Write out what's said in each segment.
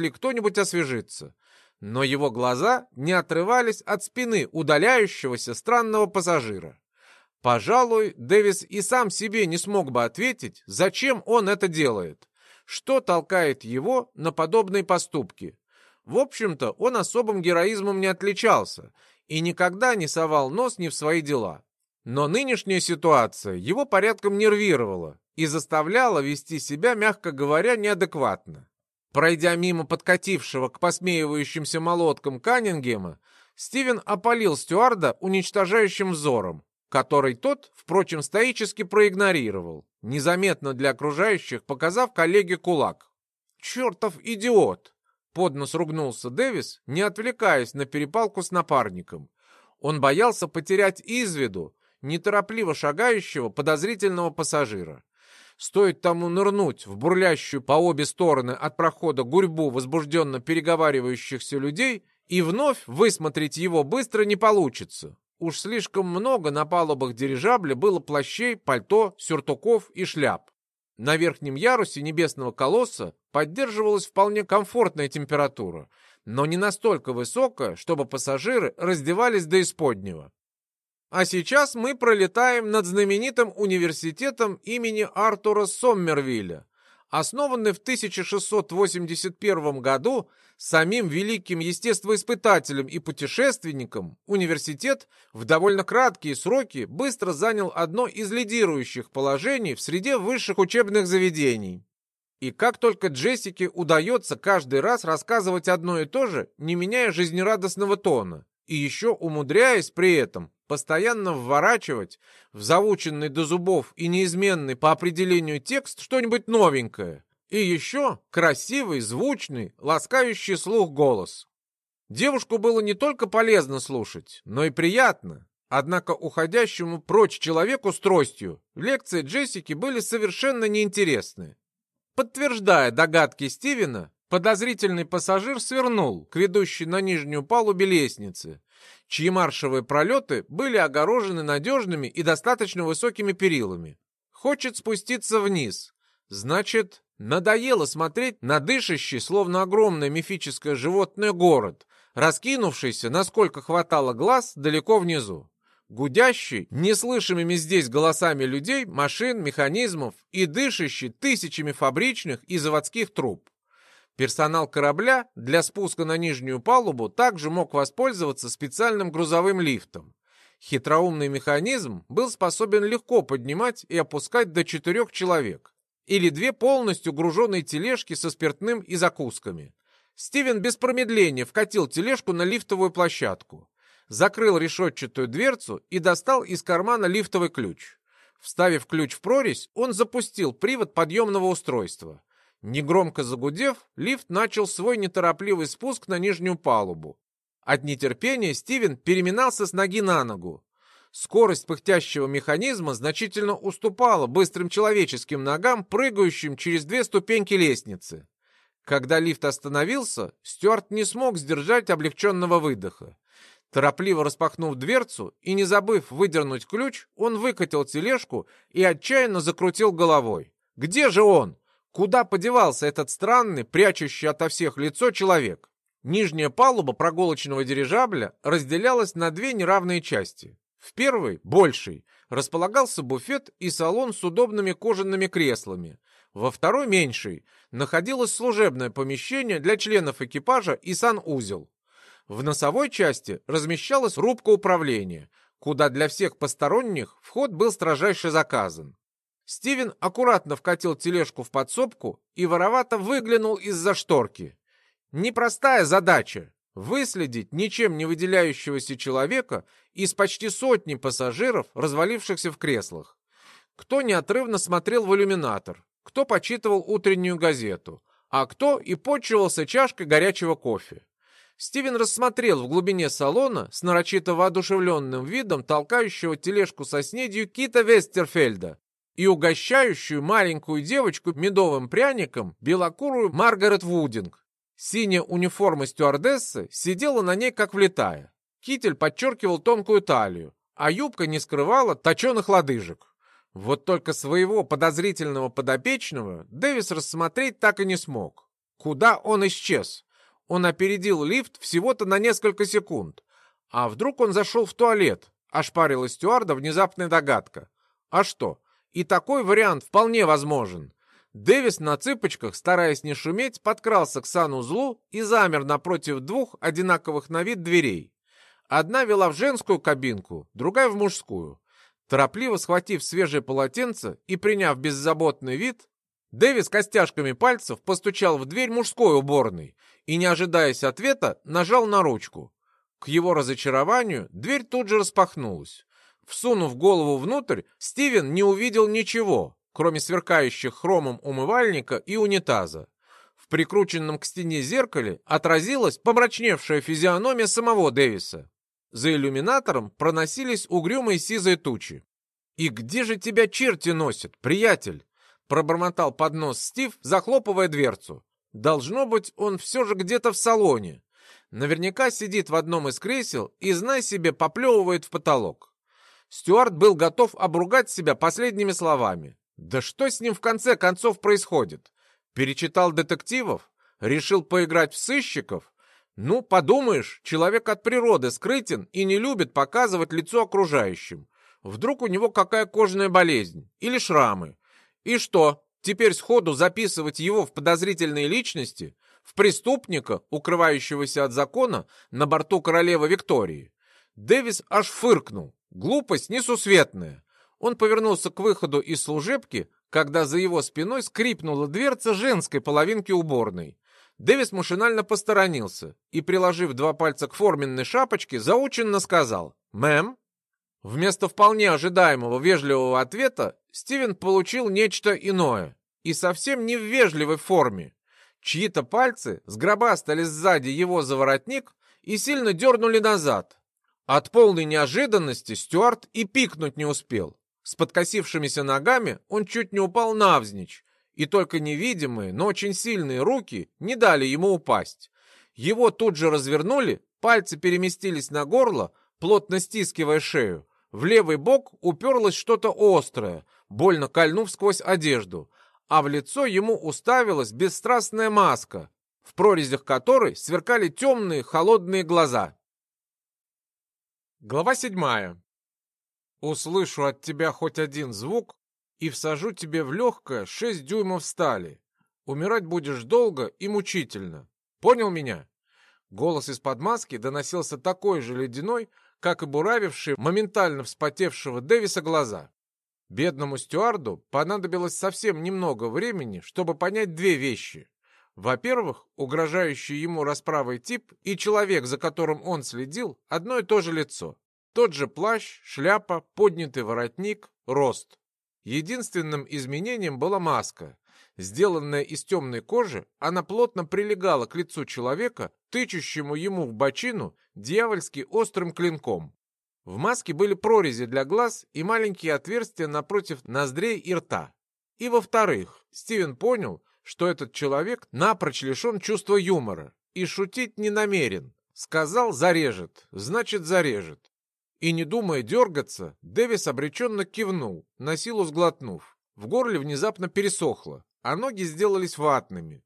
ли кто-нибудь освежиться. Но его глаза не отрывались от спины удаляющегося странного пассажира. Пожалуй, Дэвис и сам себе не смог бы ответить, зачем он это делает, что толкает его на подобные поступки. В общем-то, он особым героизмом не отличался и никогда не совал нос ни в свои дела. Но нынешняя ситуация его порядком нервировала и заставляла вести себя, мягко говоря, неадекватно. Пройдя мимо подкатившего к посмеивающимся молоткам Каннингема, Стивен опалил стюарда уничтожающим взором, который тот, впрочем, стоически проигнорировал, незаметно для окружающих, показав коллеге кулак. «Чертов идиот!» — поднос ругнулся Дэвис, не отвлекаясь на перепалку с напарником. Он боялся потерять из виду неторопливо шагающего подозрительного пассажира. Стоит тому нырнуть в бурлящую по обе стороны от прохода гурьбу возбужденно переговаривающихся людей, и вновь высмотреть его быстро не получится. Уж слишком много на палубах дирижабля было плащей, пальто, сюртуков и шляп. На верхнем ярусе небесного колосса поддерживалась вполне комфортная температура, но не настолько высокая, чтобы пассажиры раздевались до исподнего. А сейчас мы пролетаем над знаменитым университетом имени Артура Соммервилля, основанный в 1681 году самим великим естествоиспытателем и путешественником, университет в довольно краткие сроки быстро занял одно из лидирующих положений в среде высших учебных заведений. И как только Джессике удается каждый раз рассказывать одно и то же, не меняя жизнерадостного тона, и еще умудряясь при этом постоянно вворачивать в заученный до зубов и неизменный по определению текст что-нибудь новенькое. И еще красивый, звучный, ласкающий слух голос. Девушку было не только полезно слушать, но и приятно. Однако уходящему прочь человеку с тростью лекции Джессики были совершенно неинтересны. Подтверждая догадки Стивена, подозрительный пассажир свернул к ведущей на нижнюю палубе лестницы, чьи маршевые пролеты были огорожены надежными и достаточно высокими перилами. Хочет спуститься вниз. Значит, надоело смотреть на дышащий, словно огромное мифическое животное, город, раскинувшийся, насколько хватало глаз, далеко внизу. Гудящий, неслышимыми здесь голосами людей, машин, механизмов и дышащий тысячами фабричных и заводских труб. Персонал корабля для спуска на нижнюю палубу также мог воспользоваться специальным грузовым лифтом. Хитроумный механизм был способен легко поднимать и опускать до четырех человек. Или две полностью груженные тележки со спиртным и закусками. Стивен без промедления вкатил тележку на лифтовую площадку, закрыл решетчатую дверцу и достал из кармана лифтовый ключ. Вставив ключ в прорезь, он запустил привод подъемного устройства. Негромко загудев, лифт начал свой неторопливый спуск на нижнюю палубу. От нетерпения Стивен переминался с ноги на ногу. Скорость пыхтящего механизма значительно уступала быстрым человеческим ногам, прыгающим через две ступеньки лестницы. Когда лифт остановился, Стюарт не смог сдержать облегченного выдоха. Торопливо распахнув дверцу и не забыв выдернуть ключ, он выкатил тележку и отчаянно закрутил головой. «Где же он?» Куда подевался этот странный, прячущий ото всех лицо человек? Нижняя палуба прогулочного дирижабля разделялась на две неравные части. В первой, большей, располагался буфет и салон с удобными кожаными креслами. Во второй, меньшей, находилось служебное помещение для членов экипажа и санузел. В носовой части размещалась рубка управления, куда для всех посторонних вход был строжайше заказан. Стивен аккуратно вкатил тележку в подсобку и воровато выглянул из-за шторки. Непростая задача — выследить ничем не выделяющегося человека из почти сотни пассажиров, развалившихся в креслах. Кто неотрывно смотрел в иллюминатор, кто почитывал утреннюю газету, а кто и почивался чашкой горячего кофе. Стивен рассмотрел в глубине салона с нарочито воодушевленным видом толкающего тележку со снедью Кита Вестерфельда, и угощающую маленькую девочку медовым пряником белокурую Маргарет Вудинг. Синяя униформа стюардессы сидела на ней как влетая. Китель подчеркивал тонкую талию, а юбка не скрывала точеных лодыжек. Вот только своего подозрительного подопечного Дэвис рассмотреть так и не смог. Куда он исчез? Он опередил лифт всего-то на несколько секунд. А вдруг он зашел в туалет? Ошпарила стюарда внезапная догадка. А что? И такой вариант вполне возможен. Дэвис на цыпочках, стараясь не шуметь, подкрался к санузлу и замер напротив двух одинаковых на вид дверей. Одна вела в женскую кабинку, другая в мужскую. Торопливо схватив свежее полотенце и приняв беззаботный вид, Дэвис костяшками пальцев постучал в дверь мужской уборной и, не ожидаясь ответа, нажал на ручку. К его разочарованию дверь тут же распахнулась. Всунув голову внутрь, Стивен не увидел ничего, кроме сверкающих хромом умывальника и унитаза. В прикрученном к стене зеркале отразилась помрачневшая физиономия самого Дэвиса. За иллюминатором проносились угрюмые сизые тучи. «И где же тебя черти носят, приятель?» Пробормотал под нос Стив, захлопывая дверцу. Должно быть, он все же где-то в салоне. Наверняка сидит в одном из кресел и, знай себе, поплевывает в потолок. Стюарт был готов обругать себя последними словами. Да что с ним в конце концов происходит? Перечитал детективов? Решил поиграть в сыщиков? Ну, подумаешь, человек от природы скрытен и не любит показывать лицо окружающим. Вдруг у него какая кожная болезнь или шрамы. И что, теперь сходу записывать его в подозрительные личности, в преступника, укрывающегося от закона на борту королевы Виктории? Дэвис аж фыркнул. Глупость несусветная. Он повернулся к выходу из служебки, когда за его спиной скрипнула дверца женской половинки уборной. Дэвис машинально посторонился и, приложив два пальца к форменной шапочке, заученно сказал «Мэм?». Вместо вполне ожидаемого вежливого ответа Стивен получил нечто иное, и совсем не в вежливой форме. Чьи-то пальцы сгробастали сзади его за воротник и сильно дернули назад. От полной неожиданности Стюарт и пикнуть не успел. С подкосившимися ногами он чуть не упал навзничь, и только невидимые, но очень сильные руки не дали ему упасть. Его тут же развернули, пальцы переместились на горло, плотно стискивая шею, в левый бок уперлось что-то острое, больно кольнув сквозь одежду, а в лицо ему уставилась бесстрастная маска, в прорезях которой сверкали темные холодные глаза. Глава седьмая. «Услышу от тебя хоть один звук и всажу тебе в легкое шесть дюймов стали. Умирать будешь долго и мучительно. Понял меня?» Голос из-под маски доносился такой же ледяной, как и буравившие моментально вспотевшего Дэвиса глаза. Бедному стюарду понадобилось совсем немного времени, чтобы понять две вещи. Во-первых, угрожающий ему расправой тип и человек, за которым он следил, одно и то же лицо. Тот же плащ, шляпа, поднятый воротник, рост. Единственным изменением была маска. Сделанная из темной кожи, она плотно прилегала к лицу человека, тычущему ему в бочину дьявольски острым клинком. В маске были прорези для глаз и маленькие отверстия напротив ноздрей и рта. И во-вторых, Стивен понял, что этот человек напрочь лишен чувства юмора и шутить не намерен. Сказал «зарежет», значит «зарежет». И не думая дергаться, Дэвис обреченно кивнул, на силу сглотнув. В горле внезапно пересохло а ноги сделались ватными.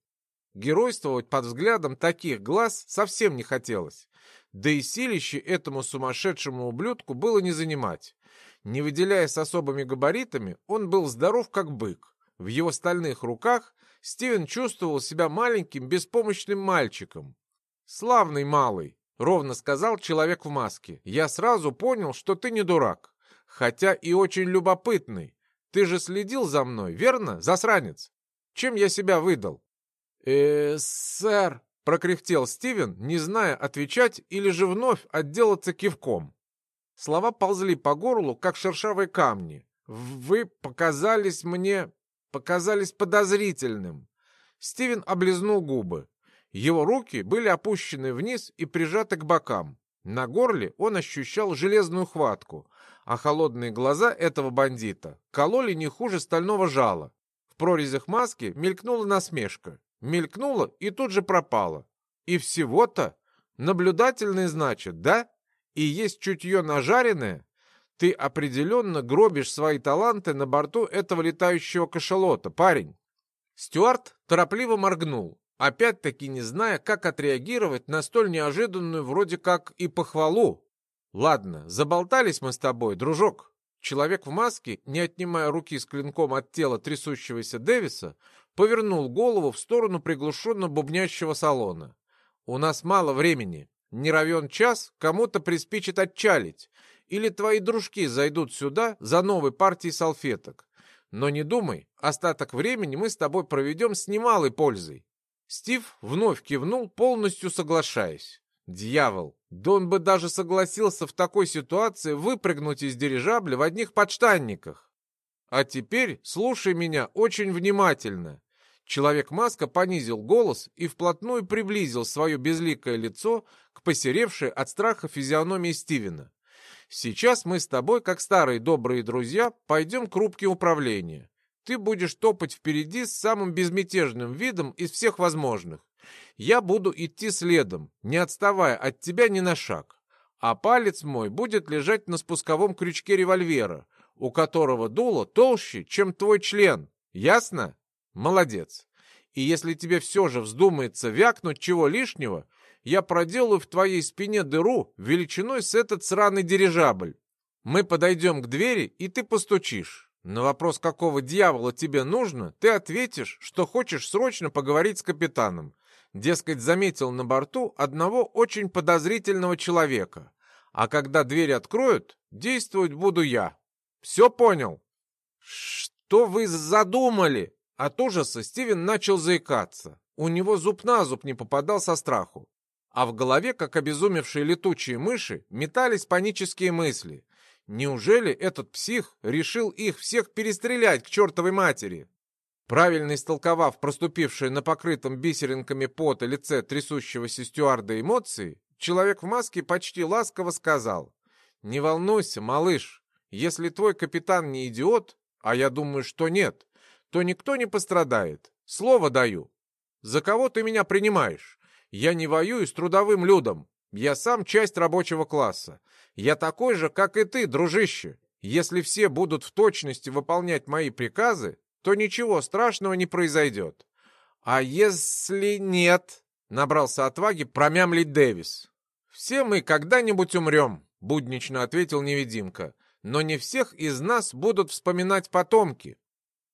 Геройствовать под взглядом таких глаз совсем не хотелось. Да и силище этому сумасшедшему ублюдку было не занимать. Не выделяясь особыми габаритами, он был здоров как бык. В его стальных руках Стивен чувствовал себя маленьким беспомощным мальчиком. «Славный малый», — ровно сказал человек в маске. «Я сразу понял, что ты не дурак, хотя и очень любопытный. Ты же следил за мной, верно, засранец?» Чем я себя выдал?» «Э, сэр», — прокряхтел Стивен, не зная, отвечать или же вновь отделаться кивком. Слова ползли по горлу, как шершавые камни. «Вы показались мне... показались подозрительным». Стивен облизнул губы. Его руки были опущены вниз и прижаты к бокам. На горле он ощущал железную хватку, а холодные глаза этого бандита кололи не хуже стального жала. В прорезях маски мелькнула насмешка. Мелькнула и тут же пропала. И всего-то наблюдательный, значит, да? И есть чутье нажаренное? Ты определенно гробишь свои таланты на борту этого летающего кашалота, парень. Стюарт торопливо моргнул. опять-таки не зная, как отреагировать на столь неожиданную вроде как и похвалу. «Ладно, заболтались мы с тобой, дружок». Человек в маске, не отнимая руки с клинком от тела трясущегося Дэвиса, повернул голову в сторону приглушенно бубнящего салона. «У нас мало времени. Не равен час, кому-то приспичит отчалить. Или твои дружки зайдут сюда за новой партией салфеток. Но не думай, остаток времени мы с тобой проведем с немалой пользой. Стив вновь кивнул, полностью соглашаясь. Дьявол, да он бы даже согласился в такой ситуации выпрыгнуть из дирижабля в одних подштанниках. А теперь слушай меня очень внимательно. Человек-маска понизил голос и вплотную приблизил свое безликое лицо к посеревшей от страха физиономии Стивена. Сейчас мы с тобой, как старые добрые друзья, пойдем к рубке управления. Ты будешь топать впереди с самым безмятежным видом из всех возможных. Я буду идти следом, не отставая от тебя ни на шаг. А палец мой будет лежать на спусковом крючке револьвера, у которого дуло толще, чем твой член. Ясно? Молодец. И если тебе все же вздумается вякнуть чего лишнего, я проделаю в твоей спине дыру величиной с этот сраный дирижабль. Мы подойдем к двери, и ты постучишь. На вопрос, какого дьявола тебе нужно, ты ответишь, что хочешь срочно поговорить с капитаном. Дескать, заметил на борту одного очень подозрительного человека. А когда дверь откроют, действовать буду я. Все понял? Что вы задумали? От ужаса Стивен начал заикаться. У него зуб на зуб не попадал со страху а в голове, как обезумевшие летучие мыши, метались панические мысли. Неужели этот псих решил их всех перестрелять к чертовой матери? Правильно истолковав проступившие на покрытом бисеринками пота лице трясущегося стюарда эмоции, человек в маске почти ласково сказал, «Не волнуйся, малыш, если твой капитан не идиот, а я думаю, что нет, то никто не пострадает. Слово даю. За кого ты меня принимаешь? Я не воюю с трудовым людом. Я сам часть рабочего класса. Я такой же, как и ты, дружище. Если все будут в точности выполнять мои приказы, то ничего страшного не произойдет. А если нет, набрался отваги промямлить Дэвис. Все мы когда-нибудь умрем, буднично ответил невидимка. Но не всех из нас будут вспоминать потомки.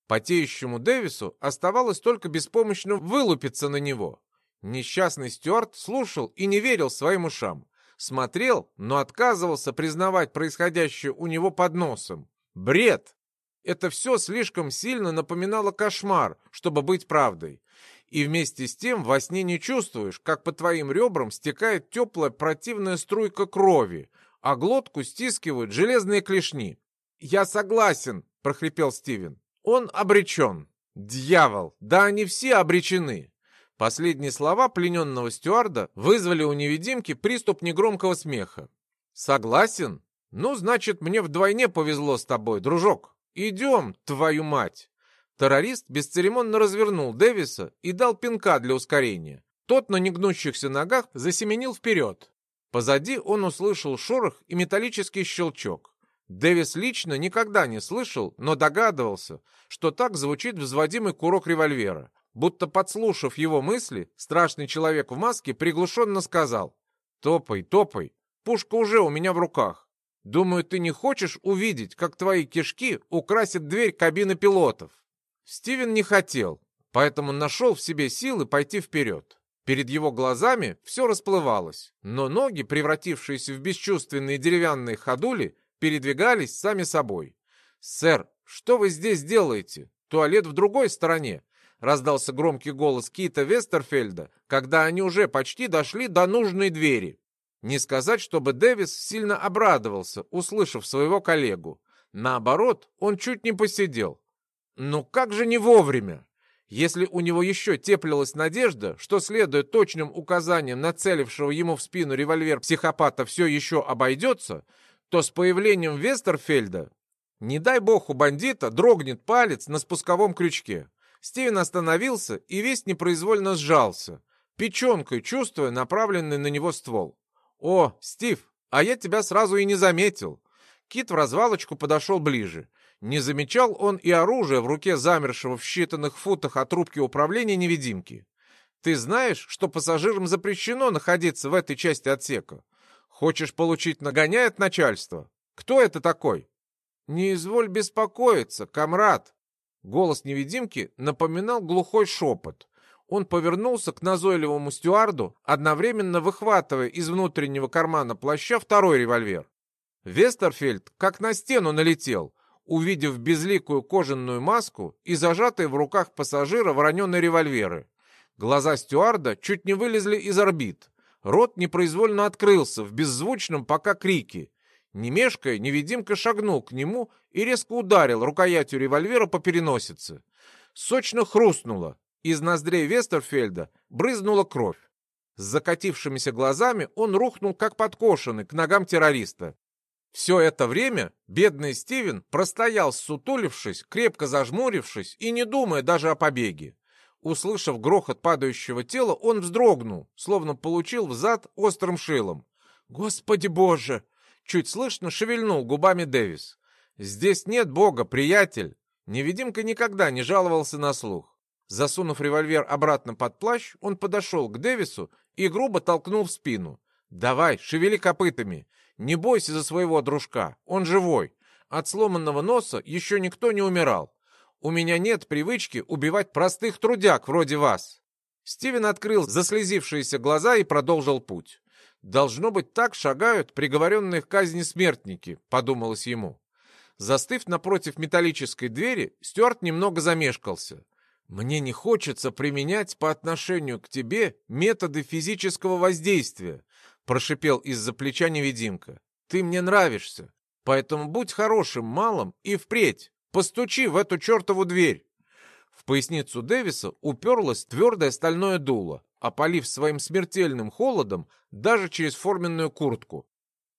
Потеющему Дэвису оставалось только беспомощно вылупиться на него. Несчастный Стюарт слушал и не верил своим ушам. Смотрел, но отказывался признавать происходящее у него под носом. Бред! Это все слишком сильно напоминало кошмар, чтобы быть правдой. И вместе с тем во сне не чувствуешь, как по твоим ребрам стекает теплая противная струйка крови, а глотку стискивают железные клешни. «Я согласен», — прохрипел Стивен. «Он обречен». «Дьявол! Да они все обречены!» Последние слова плененного стюарда вызвали у невидимки приступ негромкого смеха. «Согласен? Ну, значит, мне вдвойне повезло с тобой, дружок. Идем, твою мать!» Террорист бесцеремонно развернул Дэвиса и дал пинка для ускорения. Тот на негнущихся ногах засеменил вперед. Позади он услышал шорох и металлический щелчок. Дэвис лично никогда не слышал, но догадывался, что так звучит взводимый курок револьвера. Будто подслушав его мысли, страшный человек в маске приглушенно сказал «Топай, топай, пушка уже у меня в руках. Думаю, ты не хочешь увидеть, как твои кишки украсят дверь кабины пилотов». Стивен не хотел, поэтому нашел в себе силы пойти вперед. Перед его глазами все расплывалось, но ноги, превратившиеся в бесчувственные деревянные ходули, передвигались сами собой. «Сэр, что вы здесь делаете? Туалет в другой стороне раздался громкий голос Кита Вестерфельда, когда они уже почти дошли до нужной двери. Не сказать, чтобы Дэвис сильно обрадовался, услышав своего коллегу. Наоборот, он чуть не посидел. Ну как же не вовремя? Если у него еще теплилась надежда, что, следуя точным указаниям нацелившего ему в спину револьвер психопата, все еще обойдется, то с появлением Вестерфельда, не дай бог у бандита, дрогнет палец на спусковом крючке. Стивен остановился и весь непроизвольно сжался, печенкой чувствуя направленный на него ствол. «О, Стив, а я тебя сразу и не заметил!» Кит в развалочку подошел ближе. Не замечал он и оружие в руке замершего в считанных футах от рубки управления невидимки. Ты знаешь, что пассажирам запрещено находиться в этой части отсека? Хочешь получить нагоняй от начальства? Кто это такой? Не изволь беспокоиться, комрад. Голос невидимки напоминал глухой шепот. Он повернулся к назойливому стюарду, одновременно выхватывая из внутреннего кармана плаща второй револьвер. Вестерфельд как на стену налетел, увидев безликую кожаную маску и зажатые в руках пассажира вороненые револьверы. Глаза стюарда чуть не вылезли из орбит. Рот непроизвольно открылся в беззвучном пока крике. Не мешкая, невидимка шагнул к нему и резко ударил рукоятью револьвера по переносице. Сочно хрустнуло. Из ноздрей Вестерфельда брызнула кровь. С закатившимися глазами он рухнул, как подкошенный, к ногам террориста. Все это время бедный Стивен простоял, сутулившись, крепко зажмурившись и не думая даже о побеге. Услышав грохот падающего тела, он вздрогнул, словно получил в зад острым шилом. «Господи боже!» — чуть слышно шевельнул губами Дэвис. «Здесь нет бога, приятель!» Невидимка никогда не жаловался на слух. Засунув револьвер обратно под плащ, он подошел к Дэвису и грубо толкнул в спину. «Давай, шевели копытами! Не бойся за своего дружка, он живой! От сломанного носа еще никто не умирал!» У меня нет привычки убивать простых трудяг вроде вас». Стивен открыл заслезившиеся глаза и продолжил путь. «Должно быть, так шагают приговоренные к казни смертники», — подумалось ему. Застыв напротив металлической двери, Стюарт немного замешкался. «Мне не хочется применять по отношению к тебе методы физического воздействия», — прошипел из-за плеча невидимка. «Ты мне нравишься, поэтому будь хорошим малым и впредь Постучи в эту чертову дверь!» Поясницу Дэвиса уперлось твердое стальное дуло, опалив своим смертельным холодом даже через форменную куртку.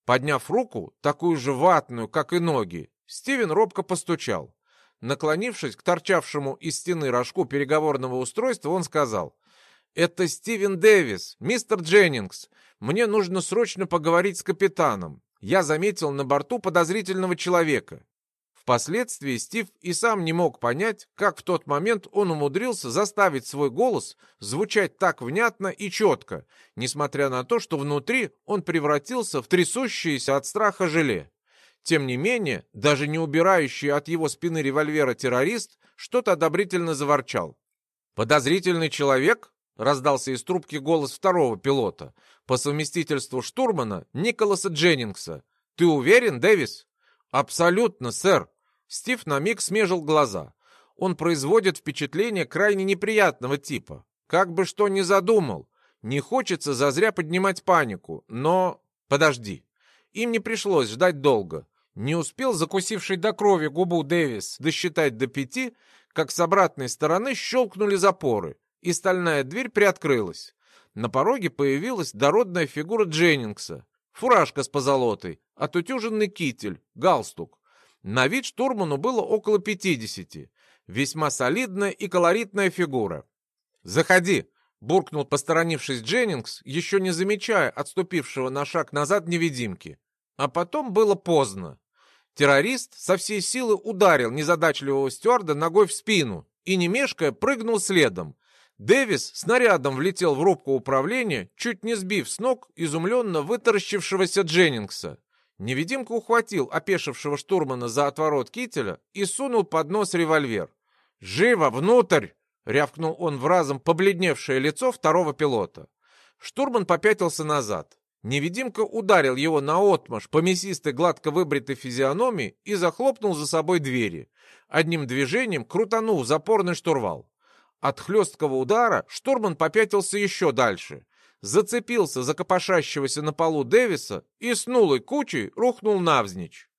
Подняв руку, такую же ватную, как и ноги, Стивен робко постучал. Наклонившись к торчавшему из стены рожку переговорного устройства, он сказал, «Это Стивен Дэвис, мистер Дженнингс. Мне нужно срочно поговорить с капитаном. Я заметил на борту подозрительного человека. Впоследствии Стив и сам не мог понять, как в тот момент он умудрился заставить свой голос звучать так внятно и четко, несмотря на то, что внутри он превратился в трясущееся от страха желе. Тем не менее, даже не убирающий от его спины револьвера террорист что-то одобрительно заворчал. «Подозрительный человек?» — раздался из трубки голос второго пилота, по совместительству штурмана Николаса Дженнингса. «Ты уверен, Дэвис?» «Абсолютно, сэр!» Стив на миг смежил глаза. Он производит впечатление крайне неприятного типа. Как бы что ни задумал. Не хочется зазря поднимать панику, но... Подожди. Им не пришлось ждать долго. Не успел закусивший до крови губу Дэвис досчитать до пяти, как с обратной стороны щелкнули запоры, и стальная дверь приоткрылась. На пороге появилась дородная фигура Дженнингса. Фуражка с позолотой, отутюженный китель, галстук. На вид штурману было около пятидесяти. Весьма солидная и колоритная фигура. «Заходи!» — буркнул посторонившись Дженнингс, еще не замечая отступившего на шаг назад невидимки. А потом было поздно. Террорист со всей силы ударил незадачливого стюарда ногой в спину и, не мешкая, прыгнул следом. Дэвис снарядом влетел в рубку управления, чуть не сбив с ног изумленно вытаращившегося Дженнингса. Невидимка ухватил опешившего штурмана за отворот кителя и сунул под нос револьвер. «Живо, внутрь!» — рявкнул он в разом побледневшее лицо второго пилота. Штурман попятился назад. Невидимка ударил его наотмашь по мясистой гладко выбритой физиономии и захлопнул за собой двери. Одним движением крутанул запорный штурвал. От хлесткого удара штурман попятился еще дальше, зацепился за копошащегося на полу Дэвиса и с нулой кучей рухнул навзничь.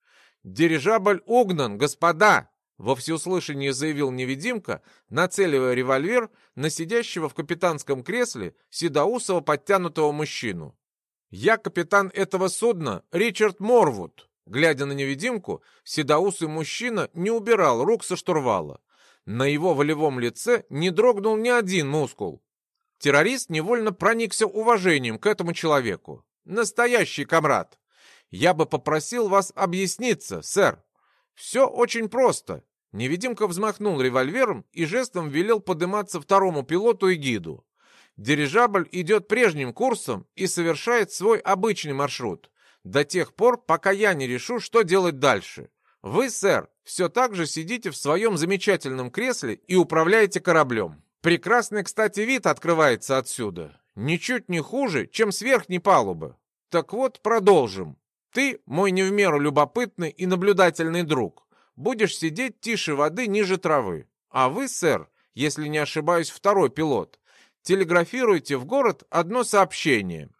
«Дирижабль угнан, господа!» Во всеуслышание заявил невидимка, нацеливая револьвер на сидящего в капитанском кресле седоусого подтянутого мужчину. «Я капитан этого судна, Ричард Морвуд!» Глядя на невидимку, седоусый мужчина не убирал рук со штурвала. На его волевом лице не дрогнул ни один мускул. Террорист невольно проникся уважением к этому человеку. Настоящий комрад. Я бы попросил вас объясниться, сэр. Все очень просто. Невидимка взмахнул револьвером и жестом велел подниматься второму пилоту и гиду. Дирижабль идет прежним курсом и совершает свой обычный маршрут. До тех пор, пока я не решу, что делать дальше. Вы, сэр, все так же сидите в своем замечательном кресле и управляете кораблем. Прекрасный, кстати, вид открывается отсюда. Ничуть не хуже, чем с верхней палубы. Так вот, продолжим. Ты, мой не в меру любопытный и наблюдательный друг, будешь сидеть тише воды ниже травы. А вы, сэр, если не ошибаюсь, второй пилот, телеграфируйте в город одно сообщение.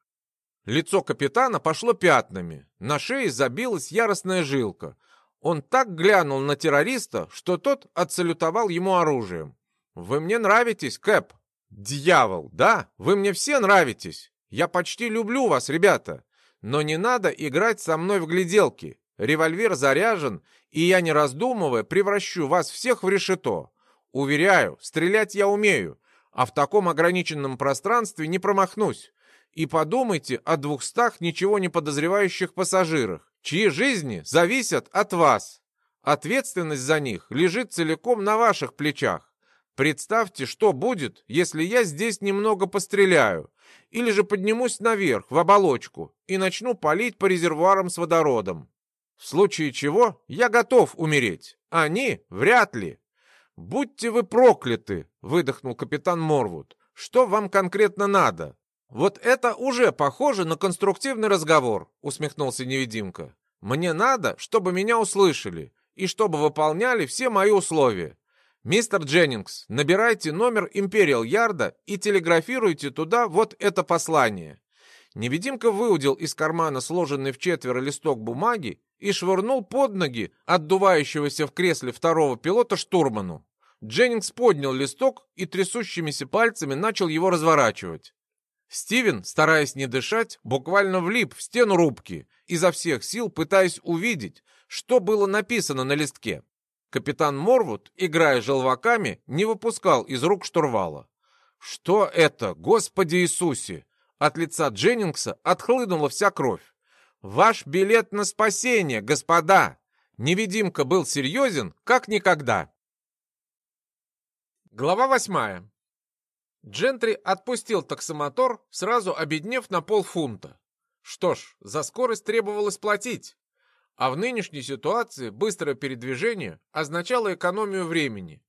Лицо капитана пошло пятнами, на шее забилась яростная жилка. Он так глянул на террориста, что тот отсалютовал ему оружием. «Вы мне нравитесь, Кэп!» «Дьявол, да, вы мне все нравитесь! Я почти люблю вас, ребята! Но не надо играть со мной в гляделки. Револьвер заряжен, и я, не раздумывая, превращу вас всех в решето. Уверяю, стрелять я умею, а в таком ограниченном пространстве не промахнусь. И подумайте о двухстах ничего не подозревающих пассажирах, чьи жизни зависят от вас. Ответственность за них лежит целиком на ваших плечах. Представьте, что будет, если я здесь немного постреляю, или же поднимусь наверх, в оболочку, и начну палить по резервуарам с водородом. В случае чего я готов умереть. Они вряд ли. «Будьте вы прокляты!» — выдохнул капитан Морвуд. «Что вам конкретно надо?» «Вот это уже похоже на конструктивный разговор», — усмехнулся невидимка. «Мне надо, чтобы меня услышали и чтобы выполняли все мои условия. «Мистер Дженнингс, набирайте номер Империал Ярда и телеграфируйте туда вот это послание». Невидимка выудил из кармана сложенный в четверо листок бумаги и швырнул под ноги отдувающегося в кресле второго пилота штурману. Дженнингс поднял листок и трясущимися пальцами начал его разворачивать. Стивен, стараясь не дышать, буквально влип в стену рубки, изо всех сил пытаясь увидеть, что было написано на листке. Капитан Морвуд, играя желваками, не выпускал из рук штурвала. «Что это, Господи Иисусе!» От лица Дженнингса отхлынула вся кровь. «Ваш билет на спасение, господа!» Невидимка был серьезен, как никогда. Глава восьмая. Джентри отпустил таксомотор, сразу обеднев на полфунта. Что ж, за скорость требовалось платить. А в нынешней ситуации быстрое передвижение означало экономию времени,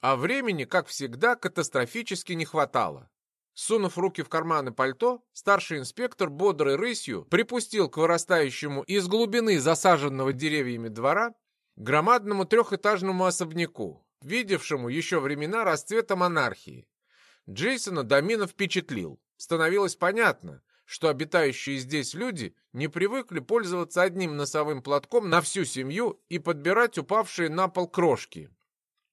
а времени, как всегда, катастрофически не хватало. Сунув руки в карманы пальто, старший инспектор бодрой рысью припустил к вырастающему из глубины засаженного деревьями двора громадному трехэтажному особняку, видевшему еще времена расцвета монархии. Джейсона Домина впечатлил. Становилось понятно, что обитающие здесь люди не привыкли пользоваться одним носовым платком на всю семью и подбирать упавшие на пол крошки.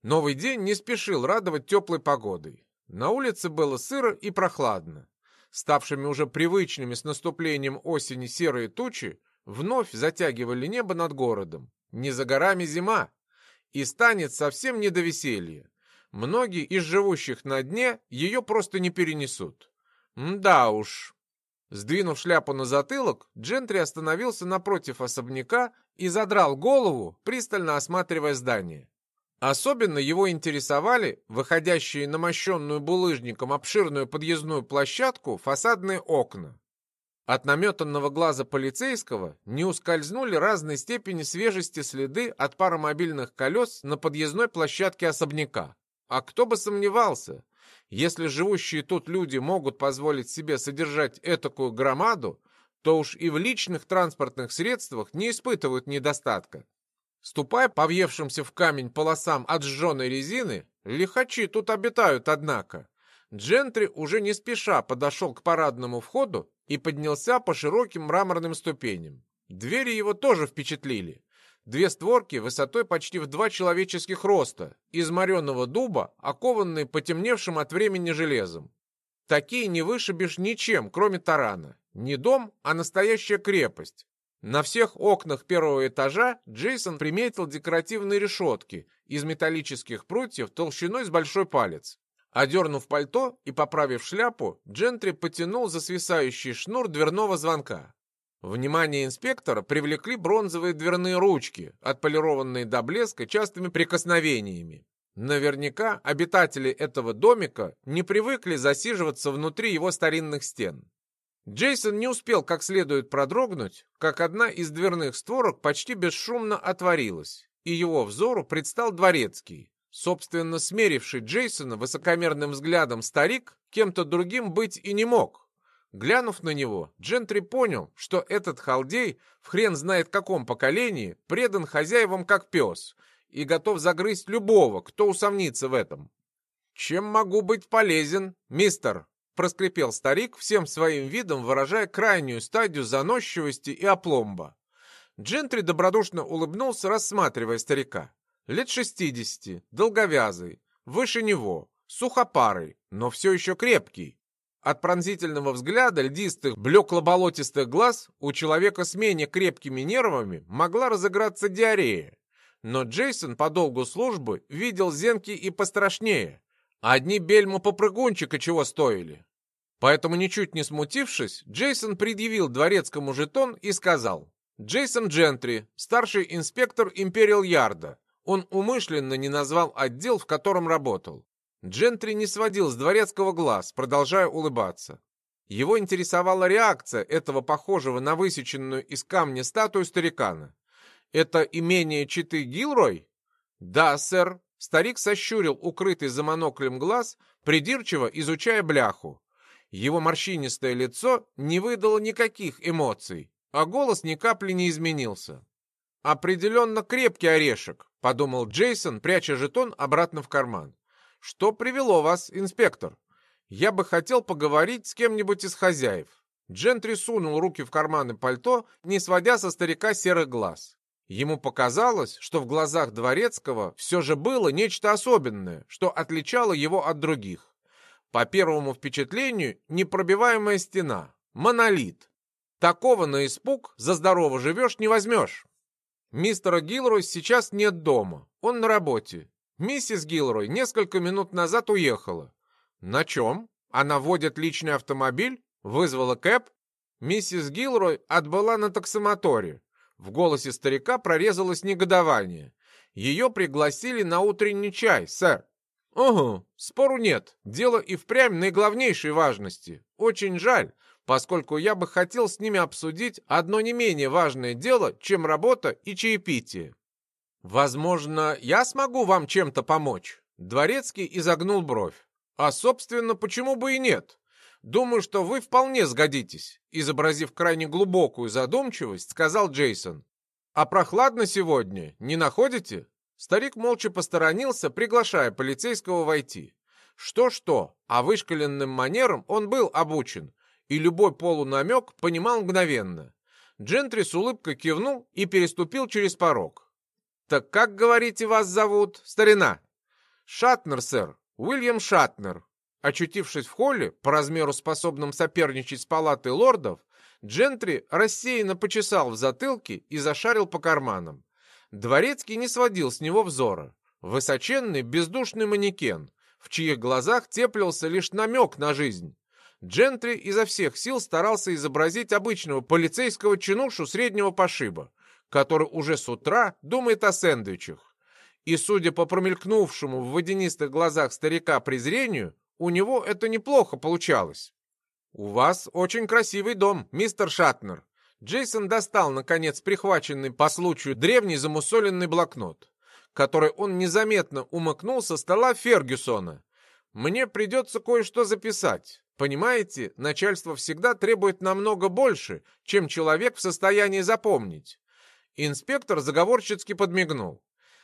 Новый день не спешил радовать теплой погодой. На улице было сыро и прохладно. Ставшими уже привычными с наступлением осени серые тучи вновь затягивали небо над городом. Не за горами зима, и станет совсем не до веселья. Многие из живущих на дне ее просто не перенесут. Да уж, Сдвинув шляпу на затылок, Джентри остановился напротив особняка и задрал голову, пристально осматривая здание. Особенно его интересовали выходящие на мощенную булыжником обширную подъездную площадку фасадные окна. От наметанного глаза полицейского не ускользнули разной степени свежести следы от паромобильных колес на подъездной площадке особняка. А кто бы сомневался, если живущие тут люди могут позволить себе содержать этакую громаду, то уж и в личных транспортных средствах не испытывают недостатка. Ступая по въевшимся в камень полосам от сжженной резины, лихачи тут обитают, однако. Джентри уже не спеша подошел к парадному входу и поднялся по широким мраморным ступеням. Двери его тоже впечатлили. Две створки высотой почти в два человеческих роста, из мореного дуба, окованные потемневшим от времени железом. Такие не вышибешь ничем, кроме тарана. Не дом, а настоящая крепость. На всех окнах первого этажа Джейсон приметил декоративные решетки из металлических прутьев толщиной с большой палец. Одернув пальто и поправив шляпу, Джентри потянул за свисающий шнур дверного звонка. Внимание инспектора привлекли бронзовые дверные ручки, отполированные до блеска частыми прикосновениями. Наверняка обитатели этого домика не привыкли засиживаться внутри его старинных стен. Джейсон не успел как следует продрогнуть, как одна из дверных створок почти бесшумно отворилась, и его взору предстал дворецкий. Собственно, смеривший Джейсона высокомерным взглядом старик кем-то другим быть и не мог. Глянув на него, Джентри понял, что этот халдей в хрен знает каком поколении предан хозяевам как пес и готов загрызть любого, кто усомнится в этом. «Чем могу быть полезен, мистер?» проскрипел старик, всем своим видом выражая крайнюю стадию заносчивости и опломба. Джентри добродушно улыбнулся, рассматривая старика. Лет шестидесяти, долговязый, выше него, сухопарый, но все еще крепкий. От пронзительного взгляда льдистых, блекло-болотистых глаз у человека с менее крепкими нервами могла разыграться диарея. Но Джейсон по долгу службы видел зенки и пострашнее. Одни бельма-попрыгунчика чего стоили. Поэтому, ничуть не смутившись, Джейсон предъявил дворецкому жетон и сказал «Джейсон Джентри, старший инспектор Империал Ярда». Он умышленно не назвал отдел, в котором работал. Джентри не сводил с дворецкого глаз, продолжая улыбаться. Его интересовала реакция этого похожего на высеченную из камня статую старикана. «Это имение Читы Гилрой?» «Да, сэр». Старик сощурил укрытый за моноклем глаз, придирчиво изучая бляху. Его морщинистое лицо не выдало никаких эмоций, а голос ни капли не изменился. «Определенно крепкий орешек», — подумал Джейсон, пряча жетон обратно в карман. «Что привело вас, инспектор? Я бы хотел поговорить с кем-нибудь из хозяев». Джентри сунул руки в карманы пальто, не сводя со старика серых глаз. Ему показалось, что в глазах Дворецкого все же было нечто особенное, что отличало его от других. По первому впечатлению, непробиваемая стена, монолит. Такого на испуг за здорово живешь не возьмешь. Мистера Гилрой сейчас нет дома, он на работе. Миссис Гилрой несколько минут назад уехала. На чем? Она водит личный автомобиль? Вызвала кэп? Миссис Гилрой отбыла на таксомоторе. В голосе старика прорезалось негодование. Ее пригласили на утренний чай, сэр. «Угу, спору нет. Дело и впрямь наиглавнейшей важности. Очень жаль, поскольку я бы хотел с ними обсудить одно не менее важное дело, чем работа и чаепитие. Возможно, я смогу вам чем-то помочь?» Дворецкий изогнул бровь. «А, собственно, почему бы и нет? Думаю, что вы вполне сгодитесь», изобразив крайне глубокую задумчивость, сказал Джейсон. «А прохладно сегодня, не находите?» Старик молча посторонился, приглашая полицейского войти. Что-что, а вышкаленным манерам он был обучен, и любой полунамек понимал мгновенно. Джентри с улыбкой кивнул и переступил через порог. «Так как, говорите, вас зовут, старина?» «Шатнер, сэр, Уильям Шатнер». Очутившись в холле, по размеру способном соперничать с палатой лордов, Джентри рассеянно почесал в затылке и зашарил по карманам. Дворецкий не сводил с него взора. Высоченный, бездушный манекен, в чьих глазах теплился лишь намек на жизнь. Джентри изо всех сил старался изобразить обычного полицейского чинушу среднего пошиба, который уже с утра думает о сэндвичах. И, судя по промелькнувшему в водянистых глазах старика презрению, у него это неплохо получалось. «У вас очень красивый дом, мистер Шатнер», Джейсон достал, наконец, прихваченный по случаю древний замусоленный блокнот, который он незаметно умыкнул со стола Фергюсона. «Мне придется кое-что записать. Понимаете, начальство всегда требует намного больше, чем человек в состоянии запомнить». Инспектор заговорщицки подмигнул.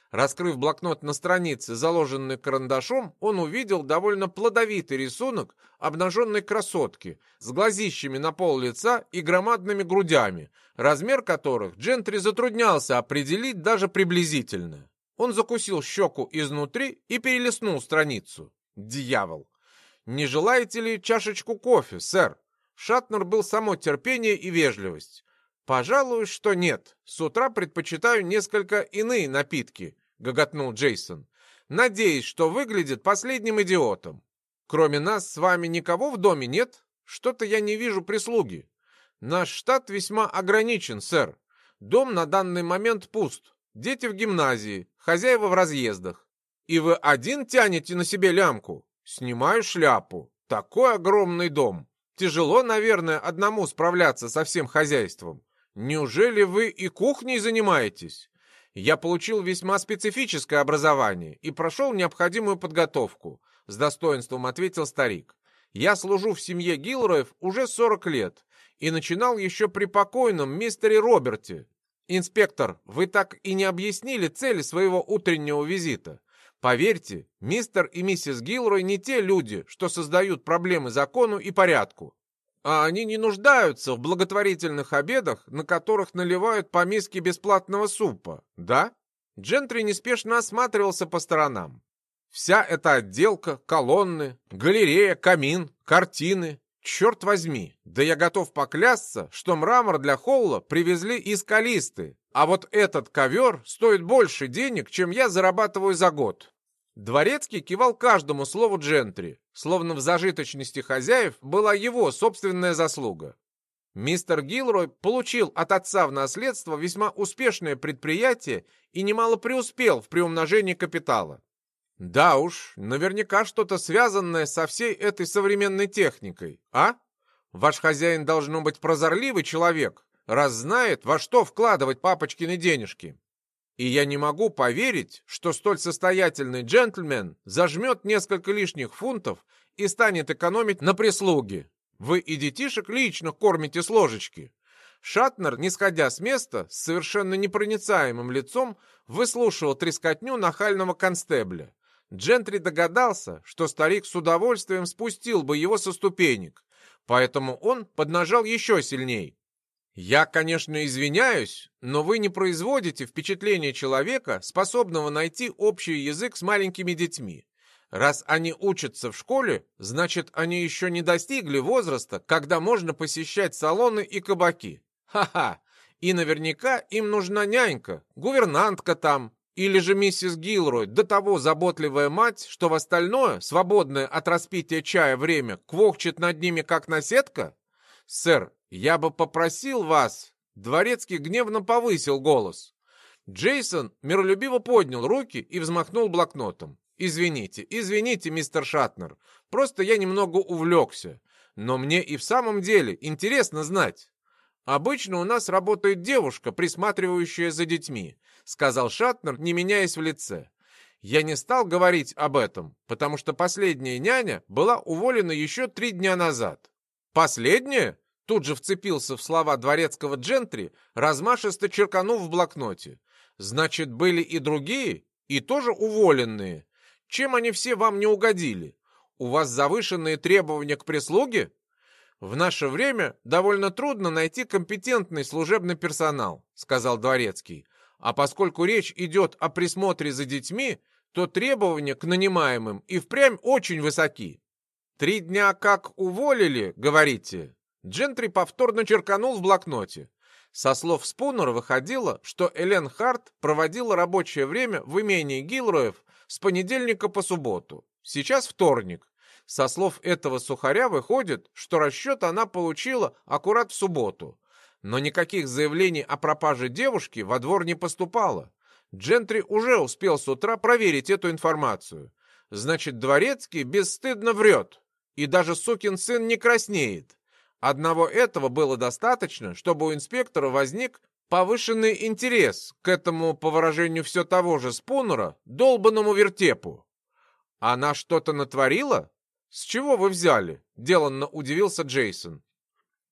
Раскрыв блокнот на странице, заложенной карандашом, он увидел довольно плодовитый рисунок обнаженной красотки с глазищами на пол лица и громадными грудями, размер которых Джентри затруднялся определить даже приблизительно. Он закусил щеку изнутри и перелистнул страницу. Дьявол! «Не желаете ли чашечку кофе, сэр?» Шатнер был само терпение и вежливость. «Пожалуй, что нет. С утра предпочитаю несколько иные напитки, гоготнул Джейсон. «Надеюсь, что выглядит последним идиотом. Кроме нас с вами никого в доме нет? Что-то я не вижу прислуги. Наш штат весьма ограничен, сэр. Дом на данный момент пуст. Дети в гимназии, хозяева в разъездах. И вы один тянете на себе лямку? Снимаю шляпу. Такой огромный дом. Тяжело, наверное, одному справляться со всем хозяйством. Неужели вы и кухней занимаетесь? Я получил весьма специфическое образование и прошел необходимую подготовку, с достоинством ответил старик. Я служу в семье Гилроев уже 40 лет и начинал еще при покойном мистере Роберте. Инспектор, вы так и не объяснили цели своего утреннего визита. Поверьте, мистер и миссис Гилрой не те люди, что создают проблемы закону и порядку. А они не нуждаются в благотворительных обедах, на которых наливают по миске бесплатного супа, да? Джентри неспешно осматривался по сторонам. Вся эта отделка, колонны, галерея, камин, картины. Черт возьми, да я готов поклясться, что мрамор для холла привезли из Калисты, а вот этот ковер стоит больше денег, чем я зарабатываю за год. Дворецкий кивал каждому слову джентри, словно в зажиточности хозяев была его собственная заслуга. Мистер Гилрой получил от отца в наследство весьма успешное предприятие и немало преуспел в приумножении капитала. Да уж, наверняка что-то связанное со всей этой современной техникой, а? Ваш хозяин должно быть прозорливый человек, раз знает, во что вкладывать папочкины денежки. И я не могу поверить, что столь состоятельный джентльмен зажмет несколько лишних фунтов и станет экономить на прислуге. Вы и детишек лично кормите с ложечки. Шатнер, не сходя с места, с совершенно непроницаемым лицом, выслушивал трескотню нахального констебля. Джентри догадался, что старик с удовольствием спустил бы его со ступенек, поэтому он поднажал еще сильней. «Я, конечно, извиняюсь, но вы не производите впечатление человека, способного найти общий язык с маленькими детьми. Раз они учатся в школе, значит, они еще не достигли возраста, когда можно посещать салоны и кабаки. Ха-ха! И наверняка им нужна нянька, гувернантка там, или же миссис Гилрой до того заботливая мать, что в остальное, свободное от распития чая время, квохчет над ними как наседка? Сэр, я бы попросил вас... Дворецкий гневно повысил голос. Джейсон миролюбиво поднял руки и взмахнул блокнотом. «Извините, извините, мистер Шатнер, просто я немного увлекся. Но мне и в самом деле интересно знать. Обычно у нас работает девушка, присматривающая за детьми. — сказал Шатнер, не меняясь в лице. «Я не стал говорить об этом, потому что последняя няня была уволена еще три дня назад». «Последняя?» — тут же вцепился в слова дворецкого джентри, размашисто черканув в блокноте. «Значит, были и другие, и тоже уволенные. Чем они все вам не угодили? У вас завышенные требования к прислуге?» «В наше время довольно трудно найти компетентный служебный персонал», — сказал Дворецкий. А поскольку речь идет о присмотре за детьми, то требования к нанимаемым и впрямь очень высоки. Три дня как уволили, говорите? Джентри повторно черканул в блокноте. Со слов Спунера выходило, что Элен Харт проводила рабочее время в имении Гилроев с понедельника по субботу. Сейчас вторник. Со слов этого сухаря выходит, что расчет она получила аккурат в субботу. Но никаких заявлений о пропаже девушки во двор не поступало. Джентри уже успел с утра проверить эту информацию. Значит, Дворецкий бесстыдно врет. И даже сукин сын не краснеет. Одного этого было достаточно, чтобы у инспектора возник повышенный интерес к этому, по выражению все того же Спунера, долбанному вертепу. Она что-то натворила? С чего вы взяли? Деланно удивился Джейсон.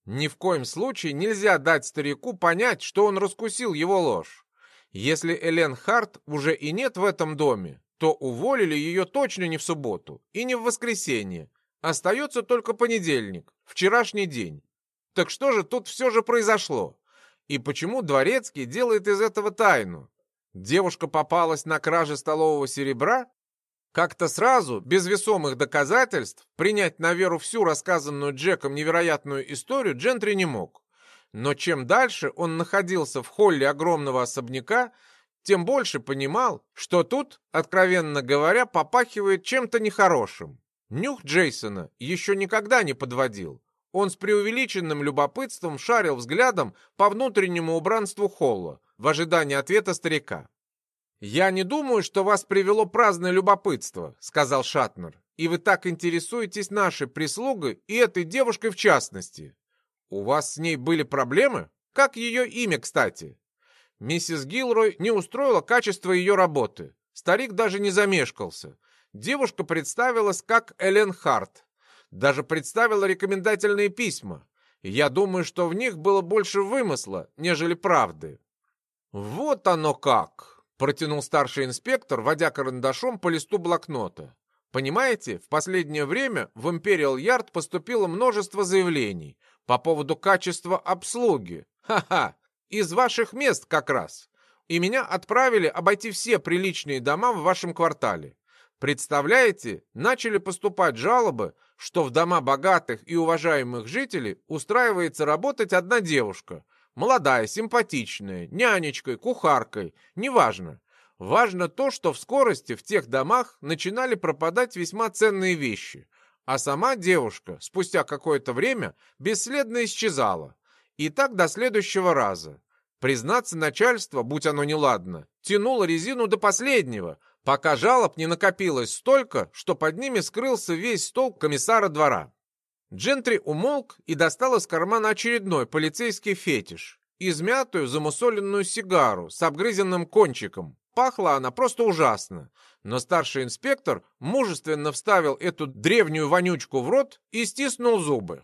Ни в коем случае нельзя дать старику понять, что он раскусил его ложь. Если Элен Харт уже и нет в этом доме, то уволили ее точно не в субботу и не в воскресенье. Остается только понедельник, вчерашний день. Так что же тут все же произошло? И почему Дворецкий делает из этого тайну? Девушка попалась на краже столового серебра как-то сразу, без весомых доказательств, принять на веру всю рассказанную Джеком невероятную историю Джентри не мог. Но чем дальше он находился в холле огромного особняка, тем больше понимал, что тут, откровенно говоря, попахивает чем-то нехорошим. Нюх Джейсона еще никогда не подводил. Он с преувеличенным любопытством шарил взглядом по внутреннему убранству холла в ожидании ответа старика. «Я не думаю, что вас привело праздное любопытство», — сказал Шатнер. «И вы так интересуетесь нашей прислугой и этой девушкой в частности. У вас с ней были проблемы? Как ее имя, кстати?» Миссис Гилрой не устроила качество ее работы. Старик даже не замешкался. Девушка представилась как Элен Харт. Даже представила рекомендательные письма. Я думаю, что в них было больше вымысла, нежели правды. «Вот оно как!» — протянул старший инспектор, водя карандашом по листу блокнота. «Понимаете, в последнее время в Imperial Yard поступило множество заявлений по поводу качества обслуги. Ха-ха! Из ваших мест как раз. И меня отправили обойти все приличные дома в вашем квартале. Представляете, начали поступать жалобы, что в дома богатых и уважаемых жителей устраивается работать одна девушка. Молодая, симпатичная, нянечкой, кухаркой, неважно. Важно то, что в скорости в тех домах начинали пропадать весьма ценные вещи, а сама девушка спустя какое-то время бесследно исчезала. И так до следующего раза. Признаться, начальство, будь оно неладно, тянуло резину до последнего, пока жалоб не накопилось столько, что под ними скрылся весь стол комиссара двора. Джентри умолк и достал из кармана очередной полицейский фетиш. Измятую замусоленную сигару с обгрызенным кончиком. Пахла она просто ужасно. Но старший инспектор мужественно вставил эту древнюю вонючку в рот и стиснул зубы.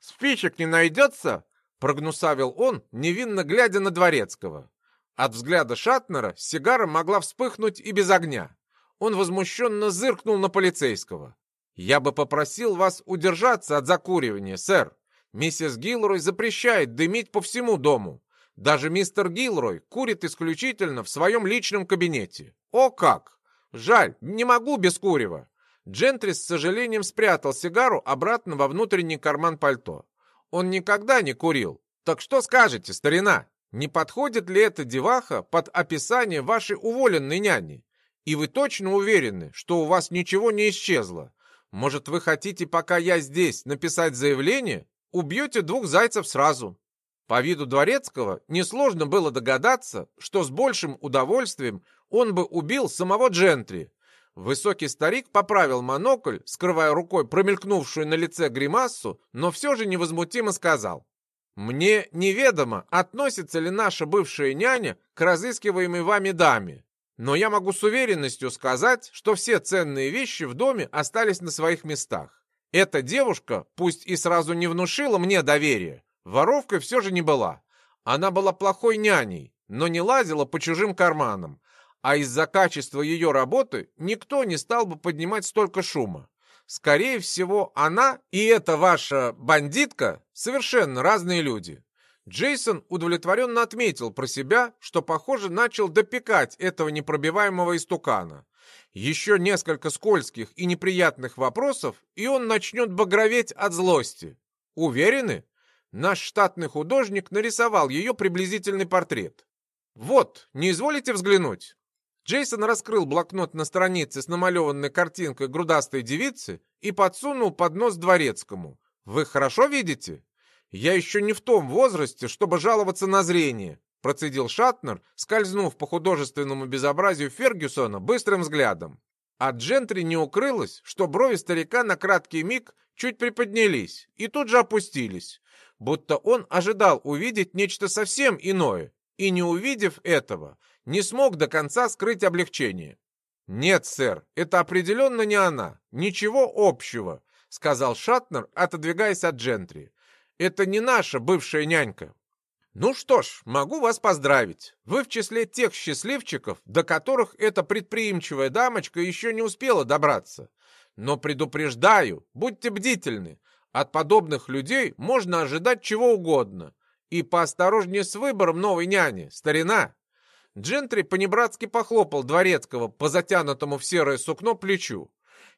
«Спичек не найдется?» Прогнусавил он, невинно глядя на Дворецкого. От взгляда Шатнера сигара могла вспыхнуть и без огня. Он возмущенно зыркнул на полицейского. «Я бы попросил вас удержаться от закуривания, сэр. Миссис Гилрой запрещает дымить по всему дому. Даже мистер Гилрой курит исключительно в своем личном кабинете. О как! Жаль, не могу без курева». Джентри с сожалением спрятал сигару обратно во внутренний карман пальто. Он никогда не курил. Так что скажете, старина? Не подходит ли эта деваха под описание вашей уволенной няни? И вы точно уверены, что у вас ничего не исчезло? Может, вы хотите, пока я здесь, написать заявление? Убьете двух зайцев сразу. По виду Дворецкого несложно было догадаться, что с большим удовольствием он бы убил самого Джентри, Высокий старик поправил монокль, скрывая рукой промелькнувшую на лице гримассу, но все же невозмутимо сказал. «Мне неведомо, относится ли наша бывшая няня к разыскиваемой вами даме, но я могу с уверенностью сказать, что все ценные вещи в доме остались на своих местах. Эта девушка, пусть и сразу не внушила мне доверия, воровкой все же не была. Она была плохой няней, но не лазила по чужим карманам, а из-за качества ее работы никто не стал бы поднимать столько шума. Скорее всего, она и эта ваша бандитка совершенно разные люди. Джейсон удовлетворенно отметил про себя, что, похоже, начал допекать этого непробиваемого истукана. Еще несколько скользких и неприятных вопросов, и он начнет багроветь от злости. Уверены? Наш штатный художник нарисовал ее приблизительный портрет. Вот, не изволите взглянуть? Джейсон раскрыл блокнот на странице с намалеванной картинкой грудастой девицы и подсунул под нос дворецкому. «Вы хорошо видите?» «Я еще не в том возрасте, чтобы жаловаться на зрение», процедил Шатнер, скользнув по художественному безобразию Фергюсона быстрым взглядом. От Джентри не укрылось, что брови старика на краткий миг чуть приподнялись и тут же опустились, будто он ожидал увидеть нечто совсем иное, и не увидев этого, не смог до конца скрыть облегчение. «Нет, сэр, это определенно не она. Ничего общего», — сказал Шатнер, отодвигаясь от Джентри. «Это не наша бывшая нянька». «Ну что ж, могу вас поздравить. Вы в числе тех счастливчиков, до которых эта предприимчивая дамочка еще не успела добраться. Но предупреждаю, будьте бдительны. От подобных людей можно ожидать чего угодно. И поосторожнее с выбором новой няни, старина. Джентри понебратски похлопал Дворецкого по затянутому в серое сукно плечу.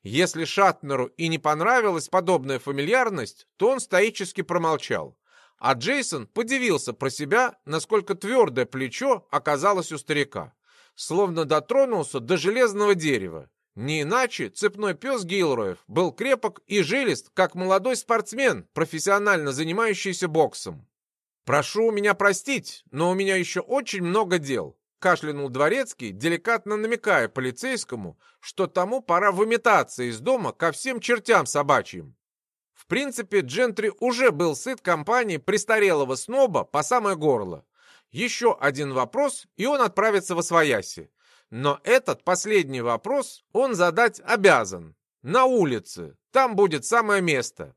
Если Шатнеру и не понравилась подобная фамильярность, то он стоически промолчал. А Джейсон подивился про себя, насколько твердое плечо оказалось у старика. Словно дотронулся до железного дерева. Не иначе цепной пес Гилроев был крепок и жилист, как молодой спортсмен, профессионально занимающийся боксом. «Прошу меня простить, но у меня еще очень много дел. Кашлянул дворецкий, деликатно намекая полицейскому, что тому пора выметаться из дома ко всем чертям собачьим. В принципе, Джентри уже был сыт компанией престарелого сноба по самое горло. Еще один вопрос, и он отправится в Освояси. Но этот последний вопрос он задать обязан. На улице. Там будет самое место.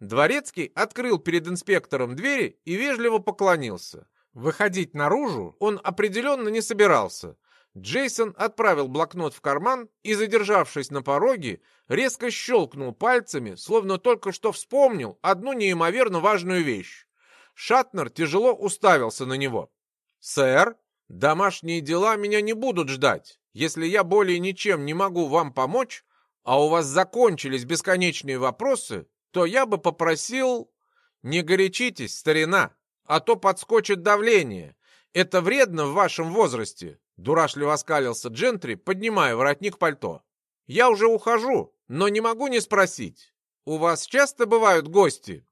Дворецкий открыл перед инспектором двери и вежливо поклонился. Выходить наружу он определенно не собирался. Джейсон отправил блокнот в карман и, задержавшись на пороге, резко щелкнул пальцами, словно только что вспомнил одну неимоверно важную вещь. Шатнер тяжело уставился на него. «Сэр, домашние дела меня не будут ждать. Если я более ничем не могу вам помочь, а у вас закончились бесконечные вопросы, то я бы попросил... Не горячитесь, старина, а то подскочит давление. Это вредно в вашем возрасте», — дурашливо оскалился Джентри, поднимая воротник пальто. «Я уже ухожу, но не могу не спросить. У вас часто бывают гости?»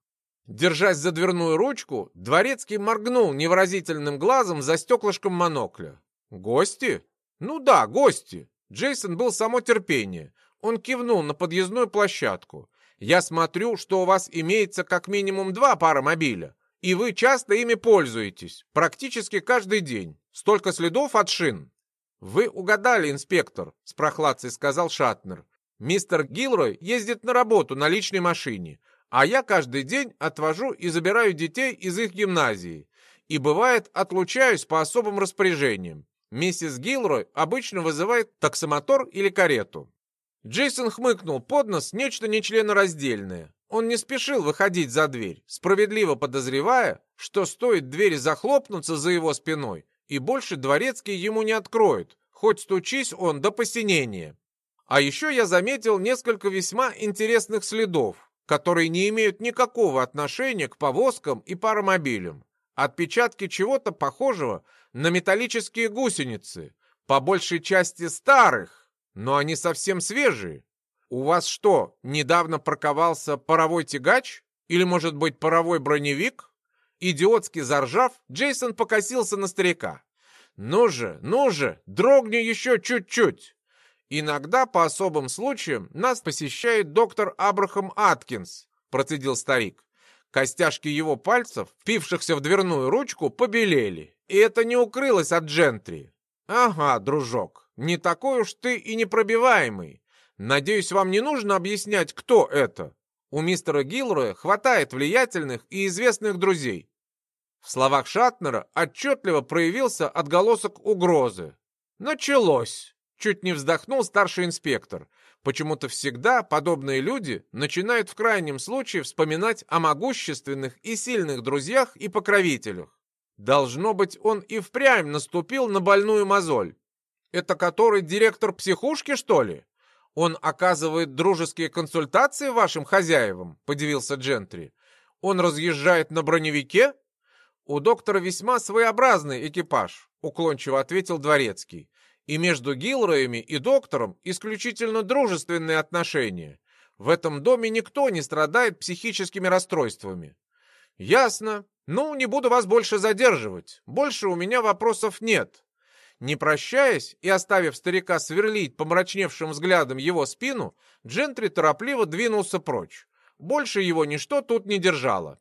Держась за дверную ручку, Дворецкий моргнул невыразительным глазом за стеклышком монокля. «Гости? Ну да, гости!» Джейсон был само терпение. Он кивнул на подъездную площадку. «Я смотрю, что у вас имеется как минимум два пара мобиля, и вы часто ими пользуетесь, практически каждый день. Столько следов от шин». «Вы угадали, инспектор», — с прохладцей сказал Шатнер. «Мистер Гилрой ездит на работу на личной машине, а я каждый день отвожу и забираю детей из их гимназии. И бывает, отлучаюсь по особым распоряжениям. Миссис Гилрой обычно вызывает таксомотор или карету. Джейсон хмыкнул под нос нечто нечленораздельное. Он не спешил выходить за дверь, справедливо подозревая, что стоит двери захлопнуться за его спиной, и больше дворецкий ему не откроет, хоть стучись он до посинения. А еще я заметил несколько весьма интересных следов, которые не имеют никакого отношения к повозкам и паромобилям. Отпечатки чего-то похожего на металлические гусеницы, по большей части старых, но они совсем свежие. У вас что, недавно парковался паровой тягач? Или, может быть, паровой броневик? Идиотски заржав, Джейсон покосился на старика. «Ну же, ну же, дрогни еще чуть-чуть!» «Иногда по особым случаям нас посещает доктор Абрахам Аткинс», процедил старик. Костяшки его пальцев, впившихся в дверную ручку, побелели. И это не укрылось от джентри. «Ага, дружок, не такой уж ты и непробиваемый. Надеюсь, вам не нужно объяснять, кто это. У мистера Гилроя хватает влиятельных и известных друзей». В словах Шатнера отчетливо проявился отголосок угрозы. «Началось!» Чуть не вздохнул старший инспектор. Почему-то всегда подобные люди начинают в крайнем случае вспоминать о могущественных и сильных друзьях и покровителях. Должно быть, он и впрямь наступил на больную мозоль. Это который директор психушки, что ли? Он оказывает дружеские консультации вашим хозяевам, подивился Джентри. Он разъезжает на броневике? У доктора весьма своеобразный экипаж, уклончиво ответил дворецкий и между Гилроями и доктором исключительно дружественные отношения. В этом доме никто не страдает психическими расстройствами. Ясно. Ну, не буду вас больше задерживать. Больше у меня вопросов нет. Не прощаясь и оставив старика сверлить помрачневшим взглядом его спину, Джентри торопливо двинулся прочь. Больше его ничто тут не держало.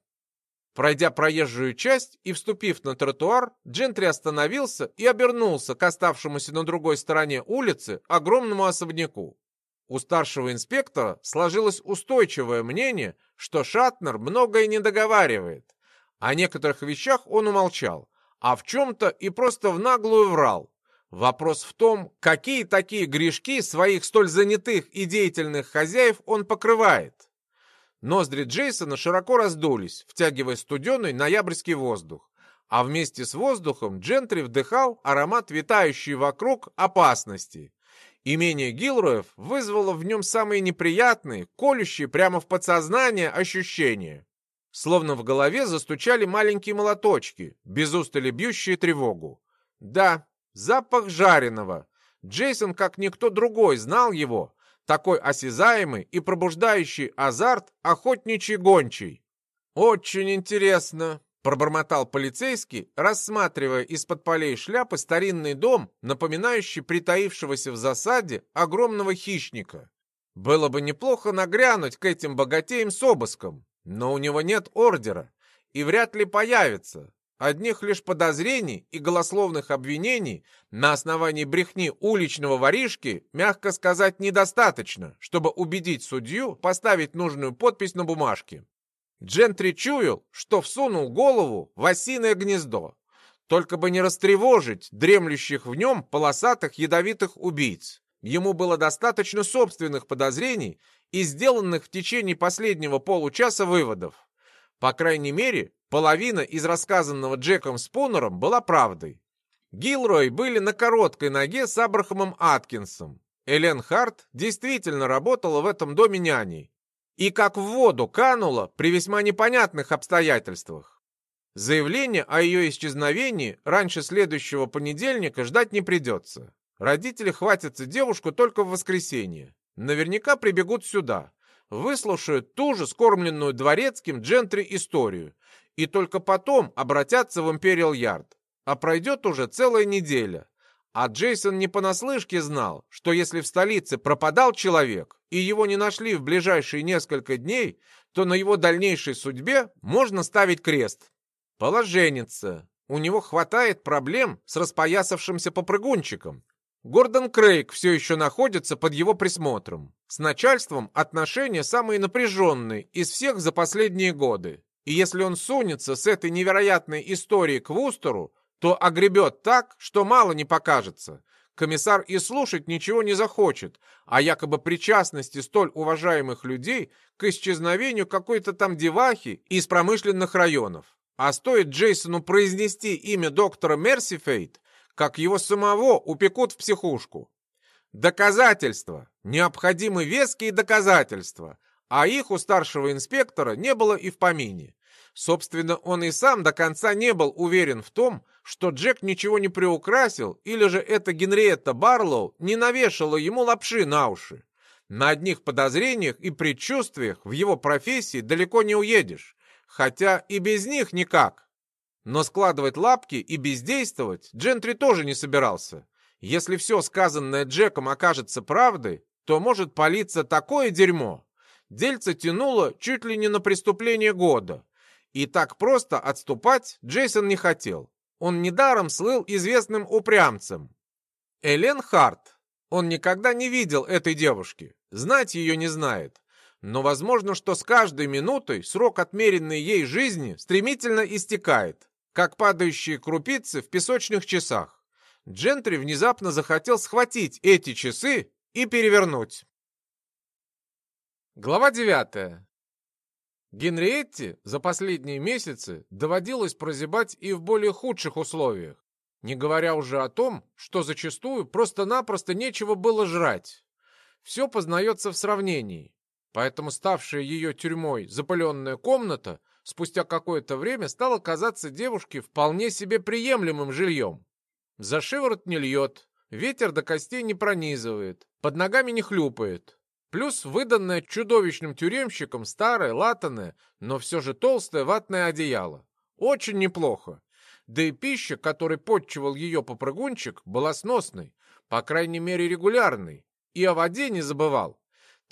Пройдя проезжую часть и вступив на тротуар, Джентри остановился и обернулся к оставшемуся на другой стороне улицы огромному особняку. У старшего инспектора сложилось устойчивое мнение, что Шатнер многое не договаривает. О некоторых вещах он умолчал, а в чем-то и просто в наглую врал. Вопрос в том, какие такие грешки своих столь занятых и деятельных хозяев он покрывает. Ноздри Джейсона широко раздулись, втягивая студеный ноябрьский воздух. А вместе с воздухом Джентри вдыхал аромат витающий вокруг опасности. Имение Гилроев вызвало в нем самые неприятные, колющие прямо в подсознание ощущения. Словно в голове застучали маленькие молоточки, без устали бьющие тревогу. Да, запах жареного. Джейсон, как никто другой, знал его, такой осязаемый и пробуждающий азарт охотничий гончий. «Очень интересно», — Пробормотал полицейский, рассматривая из-под полей шляпы старинный дом, напоминающий притаившегося в засаде огромного хищника. Было бы неплохо нагрянуть к этим богатеям с обыском, но у него нет ордера и вряд ли появится. Одних лишь подозрений и голословных обвинений на основании брехни уличного воришки, мягко сказать, недостаточно, чтобы убедить судью поставить нужную подпись на бумажке. Джентри чуял, что всунул голову в осиное гнездо, только бы не растревожить дремлющих в нем полосатых ядовитых убийц. Ему было достаточно собственных подозрений и сделанных в течение последнего получаса выводов. По крайней мере, половина из рассказанного Джеком Спунером была правдой. Гилрой были на короткой ноге с Абрахамом Аткинсом. Элен Харт действительно работала в этом доме няней. И как в воду канула при весьма непонятных обстоятельствах. Заявление о ее исчезновении раньше следующего понедельника ждать не придется. Родители хватятся девушку только в воскресенье. Наверняка прибегут сюда, выслушают ту же скормленную дворецким джентри историю и только потом обратятся в Империал Ярд. А пройдет уже целая неделя. А Джейсон не понаслышке знал, что если в столице пропадал человек и его не нашли в ближайшие несколько дней, то на его дальнейшей судьбе можно ставить крест. Положенница. У него хватает проблем с распоясавшимся попрыгунчиком. Гордон Крейг все еще находится под его присмотром. С начальством отношения самые напряженные из всех за последние годы. И если он сунется с этой невероятной историей к Вустеру, то огребет так, что мало не покажется. Комиссар и слушать ничего не захочет, а якобы причастности столь уважаемых людей к исчезновению какой-то там девахи из промышленных районов. А стоит Джейсону произнести имя доктора Мерсифейт, как его самого упекут в психушку. Доказательства. Необходимы веские доказательства. А их у старшего инспектора не было и в помине. Собственно, он и сам до конца не был уверен в том, что Джек ничего не приукрасил, или же эта Генриетта Барлоу не навешала ему лапши на уши. На одних подозрениях и предчувствиях в его профессии далеко не уедешь, хотя и без них никак. Но складывать лапки и бездействовать Джентри тоже не собирался. Если все сказанное Джеком окажется правдой, то может палиться такое дерьмо. Дельце тянуло чуть ли не на преступление года. И так просто отступать Джейсон не хотел. Он недаром слыл известным упрямцем. Элен Харт. Он никогда не видел этой девушки. Знать ее не знает. Но возможно, что с каждой минутой срок отмеренной ей жизни стремительно истекает как падающие крупицы в песочных часах. Джентри внезапно захотел схватить эти часы и перевернуть. Глава девятая. Генриетте за последние месяцы доводилось прозябать и в более худших условиях, не говоря уже о том, что зачастую просто-напросто нечего было жрать. Все познается в сравнении, поэтому ставшая ее тюрьмой запыленная комната – спустя какое-то время стало казаться девушке вполне себе приемлемым жильем. За шиворот не льет, ветер до костей не пронизывает, под ногами не хлюпает. Плюс выданное чудовищным тюремщиком старое, латаное, но все же толстое ватное одеяло. Очень неплохо. Да и пища, которой подчивал ее попрыгунчик, была сносной, по крайней мере регулярной. И о воде не забывал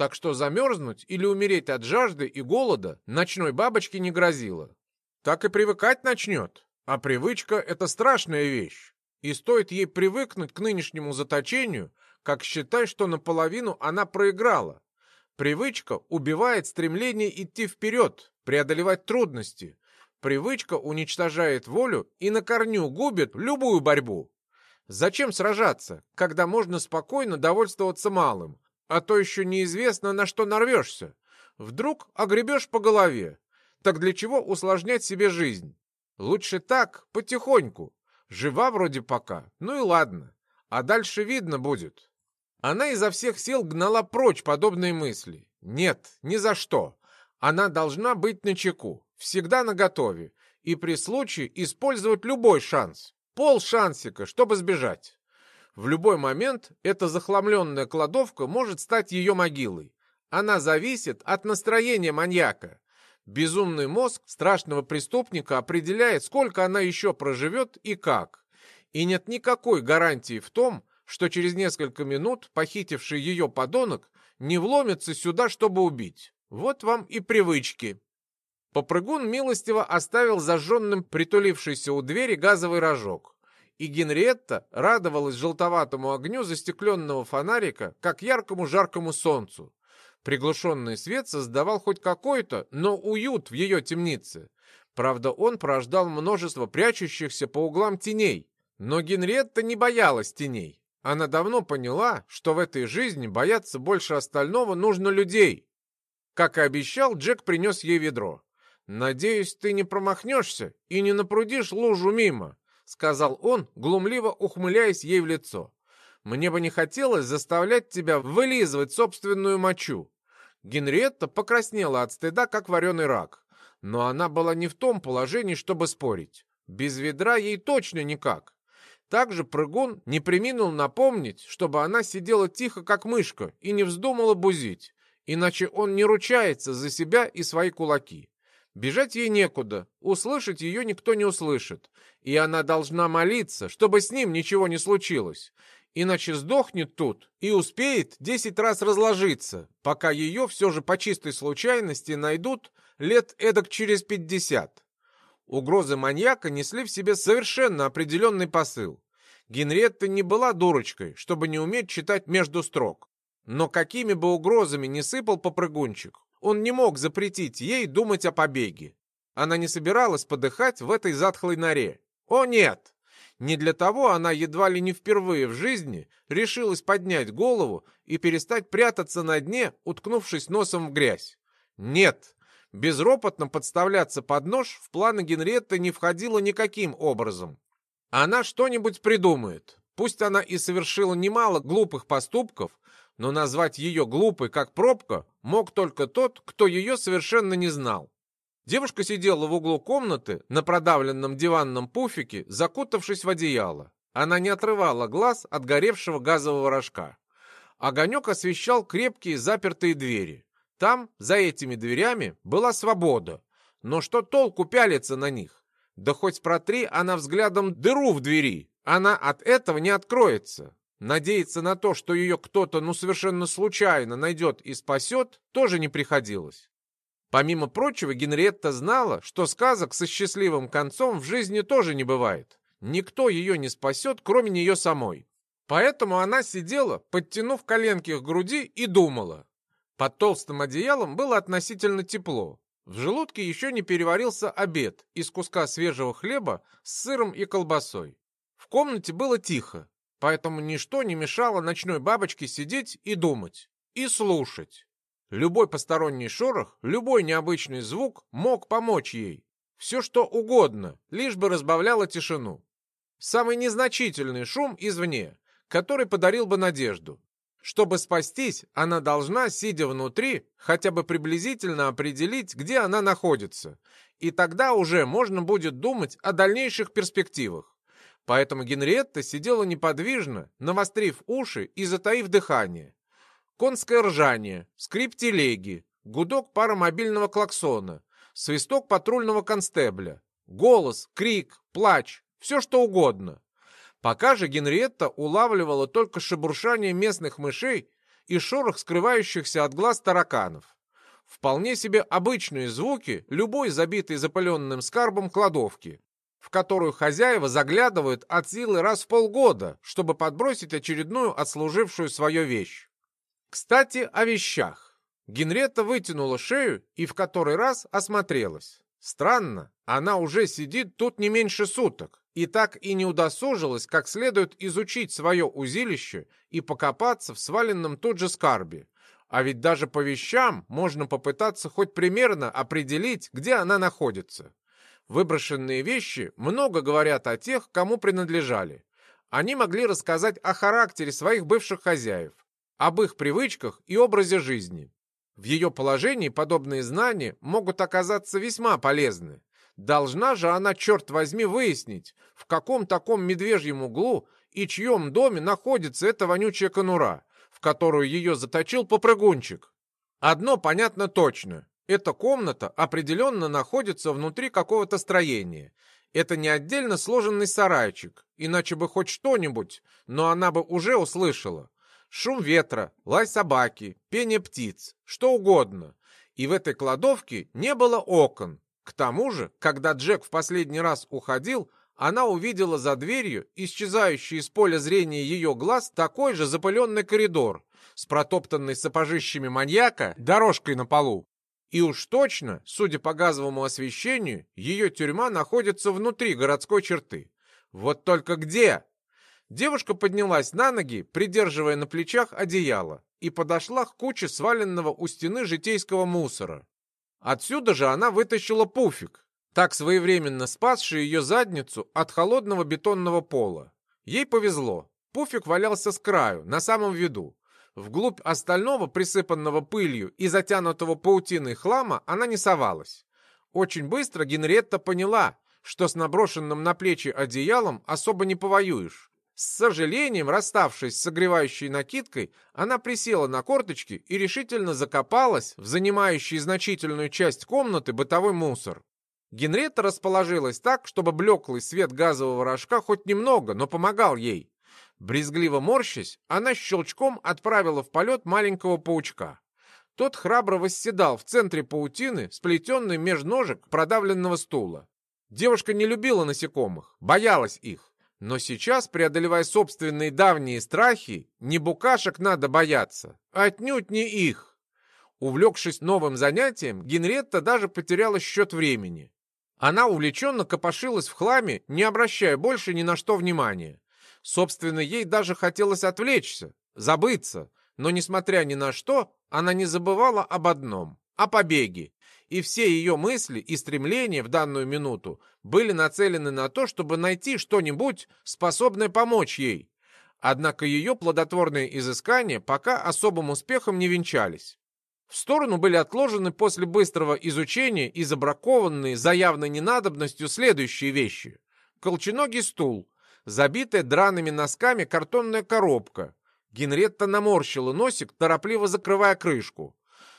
так что замерзнуть или умереть от жажды и голода ночной бабочке не грозило. Так и привыкать начнет, а привычка — это страшная вещь, и стоит ей привыкнуть к нынешнему заточению, как считай, что наполовину она проиграла. Привычка убивает стремление идти вперед, преодолевать трудности. Привычка уничтожает волю и на корню губит любую борьбу. Зачем сражаться, когда можно спокойно довольствоваться малым, а то еще неизвестно, на что нарвешься. Вдруг огребешь по голове. Так для чего усложнять себе жизнь? Лучше так, потихоньку. Жива вроде пока, ну и ладно. А дальше видно будет. Она изо всех сил гнала прочь подобные мысли. Нет, ни за что. Она должна быть начеку, всегда наготове, и при случае использовать любой шанс. Пол шансика, чтобы сбежать. В любой момент эта захламленная кладовка может стать ее могилой. Она зависит от настроения маньяка. Безумный мозг страшного преступника определяет, сколько она еще проживет и как. И нет никакой гарантии в том, что через несколько минут похитивший ее подонок не вломится сюда, чтобы убить. Вот вам и привычки. Попрыгун милостиво оставил зажженным притулившийся у двери газовый рожок. И Генриетта радовалась желтоватому огню застекленного фонарика, как яркому жаркому солнцу. Приглушенный свет создавал хоть какой-то, но уют в ее темнице. Правда, он порождал множество прячущихся по углам теней. Но Генриетта не боялась теней. Она давно поняла, что в этой жизни бояться больше остального нужно людей. Как и обещал, Джек принес ей ведро. «Надеюсь, ты не промахнешься и не напрудишь лужу мимо», — сказал он, глумливо ухмыляясь ей в лицо. «Мне бы не хотелось заставлять тебя вылизывать собственную мочу». Генриетта покраснела от стыда, как вареный рак. Но она была не в том положении, чтобы спорить. Без ведра ей точно никак. Также прыгун не приминул напомнить, чтобы она сидела тихо, как мышка, и не вздумала бузить, иначе он не ручается за себя и свои кулаки. Бежать ей некуда, услышать ее никто не услышит, и она должна молиться, чтобы с ним ничего не случилось, иначе сдохнет тут и успеет десять раз разложиться, пока ее все же по чистой случайности найдут лет эдак через пятьдесят. Угрозы маньяка несли в себе совершенно определенный посыл. Генретта не была дурочкой, чтобы не уметь читать между строк. Но какими бы угрозами не сыпал попрыгунчик, он не мог запретить ей думать о побеге. Она не собиралась подыхать в этой затхлой норе. О нет! Не для того она едва ли не впервые в жизни решилась поднять голову и перестать прятаться на дне, уткнувшись носом в грязь. Нет, безропотно подставляться под нож в планы Генриетты не входило никаким образом. Она что-нибудь придумает. Пусть она и совершила немало глупых поступков, но назвать ее глупой, как пробка, мог только тот, кто ее совершенно не знал. Девушка сидела в углу комнаты на продавленном диванном пуфике, закутавшись в одеяло. Она не отрывала глаз от горевшего газового рожка. Огонек освещал крепкие запертые двери. Там, за этими дверями, была свобода. Но что толку пялиться на них? Да хоть протри она взглядом дыру в двери, она от этого не откроется. Надеяться на то, что ее кто-то, ну, совершенно случайно найдет и спасет, тоже не приходилось. Помимо прочего, Генриетта знала, что сказок со счастливым концом в жизни тоже не бывает. Никто ее не спасет, кроме нее самой. Поэтому она сидела, подтянув коленки к груди и думала. Под толстым одеялом было относительно тепло. В желудке еще не переварился обед из куска свежего хлеба с сыром и колбасой. В комнате было тихо, поэтому ничто не мешало ночной бабочке сидеть и думать, и слушать. Любой посторонний шорох, любой необычный звук мог помочь ей. Все что угодно, лишь бы разбавляло тишину. Самый незначительный шум извне, который подарил бы надежду. Чтобы спастись, она должна, сидя внутри, хотя бы приблизительно определить, где она находится. И тогда уже можно будет думать о дальнейших перспективах. Поэтому Генриетта сидела неподвижно, навострив уши и затаив дыхание. Конское ржание, скрип телеги, гудок паромобильного клаксона, свисток патрульного констебля, голос, крик, плач, все что угодно. Пока же Генриетта улавливала только шебуршание местных мышей и шорох скрывающихся от глаз тараканов. Вполне себе обычные звуки любой забитой запыленным скарбом кладовки, в которую хозяева заглядывают от силы раз в полгода, чтобы подбросить очередную отслужившую свою вещь. Кстати, о вещах. Генрета вытянула шею и в который раз осмотрелась. Странно, она уже сидит тут не меньше суток и так и не удосужилась как следует изучить свое узилище и покопаться в сваленном тут же скарбе. А ведь даже по вещам можно попытаться хоть примерно определить, где она находится. Выброшенные вещи много говорят о тех, кому принадлежали. Они могли рассказать о характере своих бывших хозяев, об их привычках и образе жизни. В ее положении подобные знания могут оказаться весьма полезны. Должна же она, черт возьми, выяснить, в каком таком медвежьем углу и чьем доме находится эта вонючая конура, в которую ее заточил попрыгунчик. Одно понятно точно. Эта комната определенно находится внутри какого-то строения. Это не отдельно сложенный сарайчик, иначе бы хоть что-нибудь, но она бы уже услышала. Шум ветра, лай собаки, пение птиц, что угодно. И в этой кладовке не было окон. К тому же, когда Джек в последний раз уходил, она увидела за дверью, исчезающий из поля зрения ее глаз, такой же запыленный коридор с протоптанной сапожищами маньяка дорожкой на полу. И уж точно, судя по газовому освещению, ее тюрьма находится внутри городской черты. Вот только где? Девушка поднялась на ноги, придерживая на плечах одеяло, и подошла к куче сваленного у стены житейского мусора. Отсюда же она вытащила пуфик, так своевременно спасший ее задницу от холодного бетонного пола. Ей повезло. Пуфик валялся с краю, на самом виду. Вглубь остального, присыпанного пылью и затянутого паутиной хлама, она не совалась. Очень быстро Генретта поняла, что с наброшенным на плечи одеялом особо не повоюешь. С сожалением, расставшись с согревающей накидкой, она присела на корточки и решительно закопалась в занимающий значительную часть комнаты бытовой мусор. Генретта расположилась так, чтобы блеклый свет газового рожка хоть немного, но помогал ей. Брезгливо морщась, она щелчком отправила в полет маленького паучка. Тот храбро восседал в центре паутины, сплетенной меж ножек продавленного стула. Девушка не любила насекомых, боялась их. Но сейчас, преодолевая собственные давние страхи, не букашек надо бояться, отнюдь не их. Увлекшись новым занятием, Генретта даже потеряла счет времени. Она увлеченно копошилась в хламе, не обращая больше ни на что внимания. Собственно, ей даже хотелось отвлечься, забыться, но, несмотря ни на что, она не забывала об одном — о побеге. И все ее мысли и стремления в данную минуту были нацелены на то, чтобы найти что-нибудь, способное помочь ей. Однако ее плодотворные изыскания пока особым успехом не венчались. В сторону были отложены после быстрого изучения и забракованные за явной ненадобностью следующие вещи. Колченогий стул, забитая драными носками картонная коробка. Генретта наморщила носик, торопливо закрывая крышку.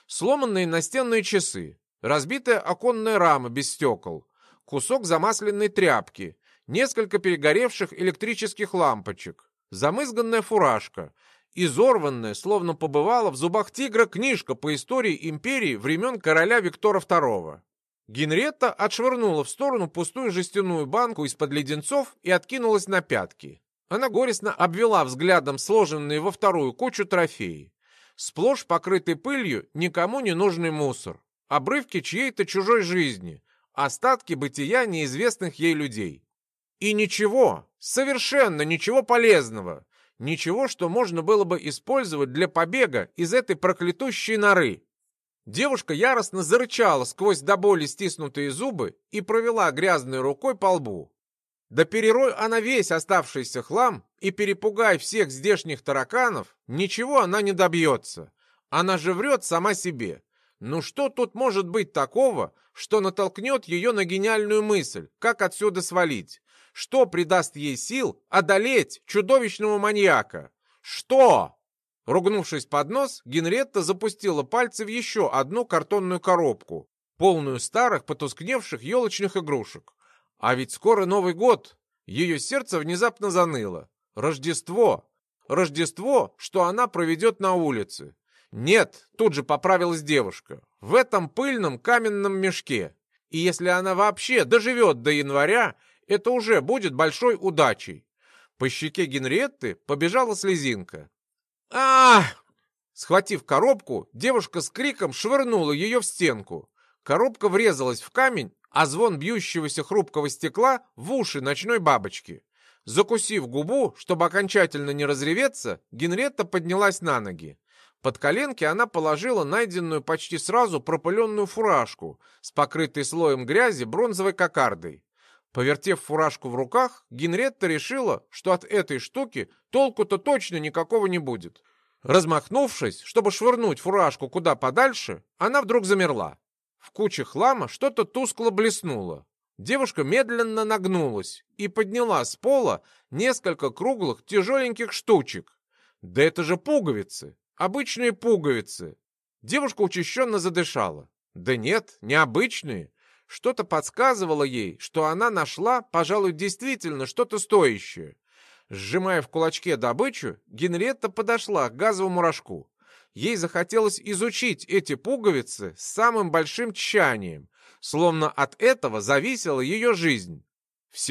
Сломанные настенные часы, разбитая оконная рама без стекол, кусок замасленной тряпки, несколько перегоревших электрических лампочек, замызганная фуражка, изорванная, словно побывала в зубах тигра, книжка по истории империи времен короля Виктора II. Генретта отшвырнула в сторону пустую жестяную банку из-под леденцов и откинулась на пятки. Она горестно обвела взглядом сложенные во вторую кучу трофеи. Сплошь покрытый пылью никому не нужный мусор. Обрывки чьей-то чужой жизни. Остатки бытия неизвестных ей людей. И ничего, совершенно ничего полезного. Ничего, что можно было бы использовать для побега из этой проклятущей норы. Девушка яростно зарычала сквозь до боли стиснутые зубы и провела грязной рукой по лбу. Да перерой она весь оставшийся хлам и перепугай всех здешних тараканов, ничего она не добьется. Она же врет сама себе. Ну что тут может быть такого, что натолкнет ее на гениальную мысль, как отсюда свалить? Что придаст ей сил одолеть чудовищного маньяка? Что? Ругнувшись под нос, Генретта запустила пальцы в еще одну картонную коробку, полную старых потускневших елочных игрушек. А ведь скоро Новый год. Ее сердце внезапно заныло. Рождество. Рождество, что она проведет на улице. Нет, тут же поправилась девушка. В этом пыльном каменном мешке. И если она вообще доживет до января, это уже будет большой удачей. По щеке Генриетты побежала слезинка а Схватив коробку, девушка с криком швырнула ее в стенку. Коробка врезалась в камень, а звон бьющегося хрупкого стекла в уши ночной бабочки. Закусив губу, чтобы окончательно не разреветься, Генретта поднялась на ноги. Под коленки она положила найденную почти сразу пропыленную фуражку с покрытой слоем грязи бронзовой кокардой. Повертев фуражку в руках, Генретта решила, что от этой штуки толку-то точно никакого не будет. Размахнувшись, чтобы швырнуть фуражку куда подальше, она вдруг замерла. В куче хлама что-то тускло блеснуло. Девушка медленно нагнулась и подняла с пола несколько круглых тяжеленьких штучек. Да это же пуговицы! Обычные пуговицы! Девушка учащенно задышала. Да нет, необычные. Что-то подсказывало ей, что она нашла, пожалуй, действительно что-то стоящее. Сжимая в кулачке добычу, Генриетта подошла к газовому рожку. Ей захотелось изучить эти пуговицы с самым большим тщанием, словно от этого зависела ее жизнь.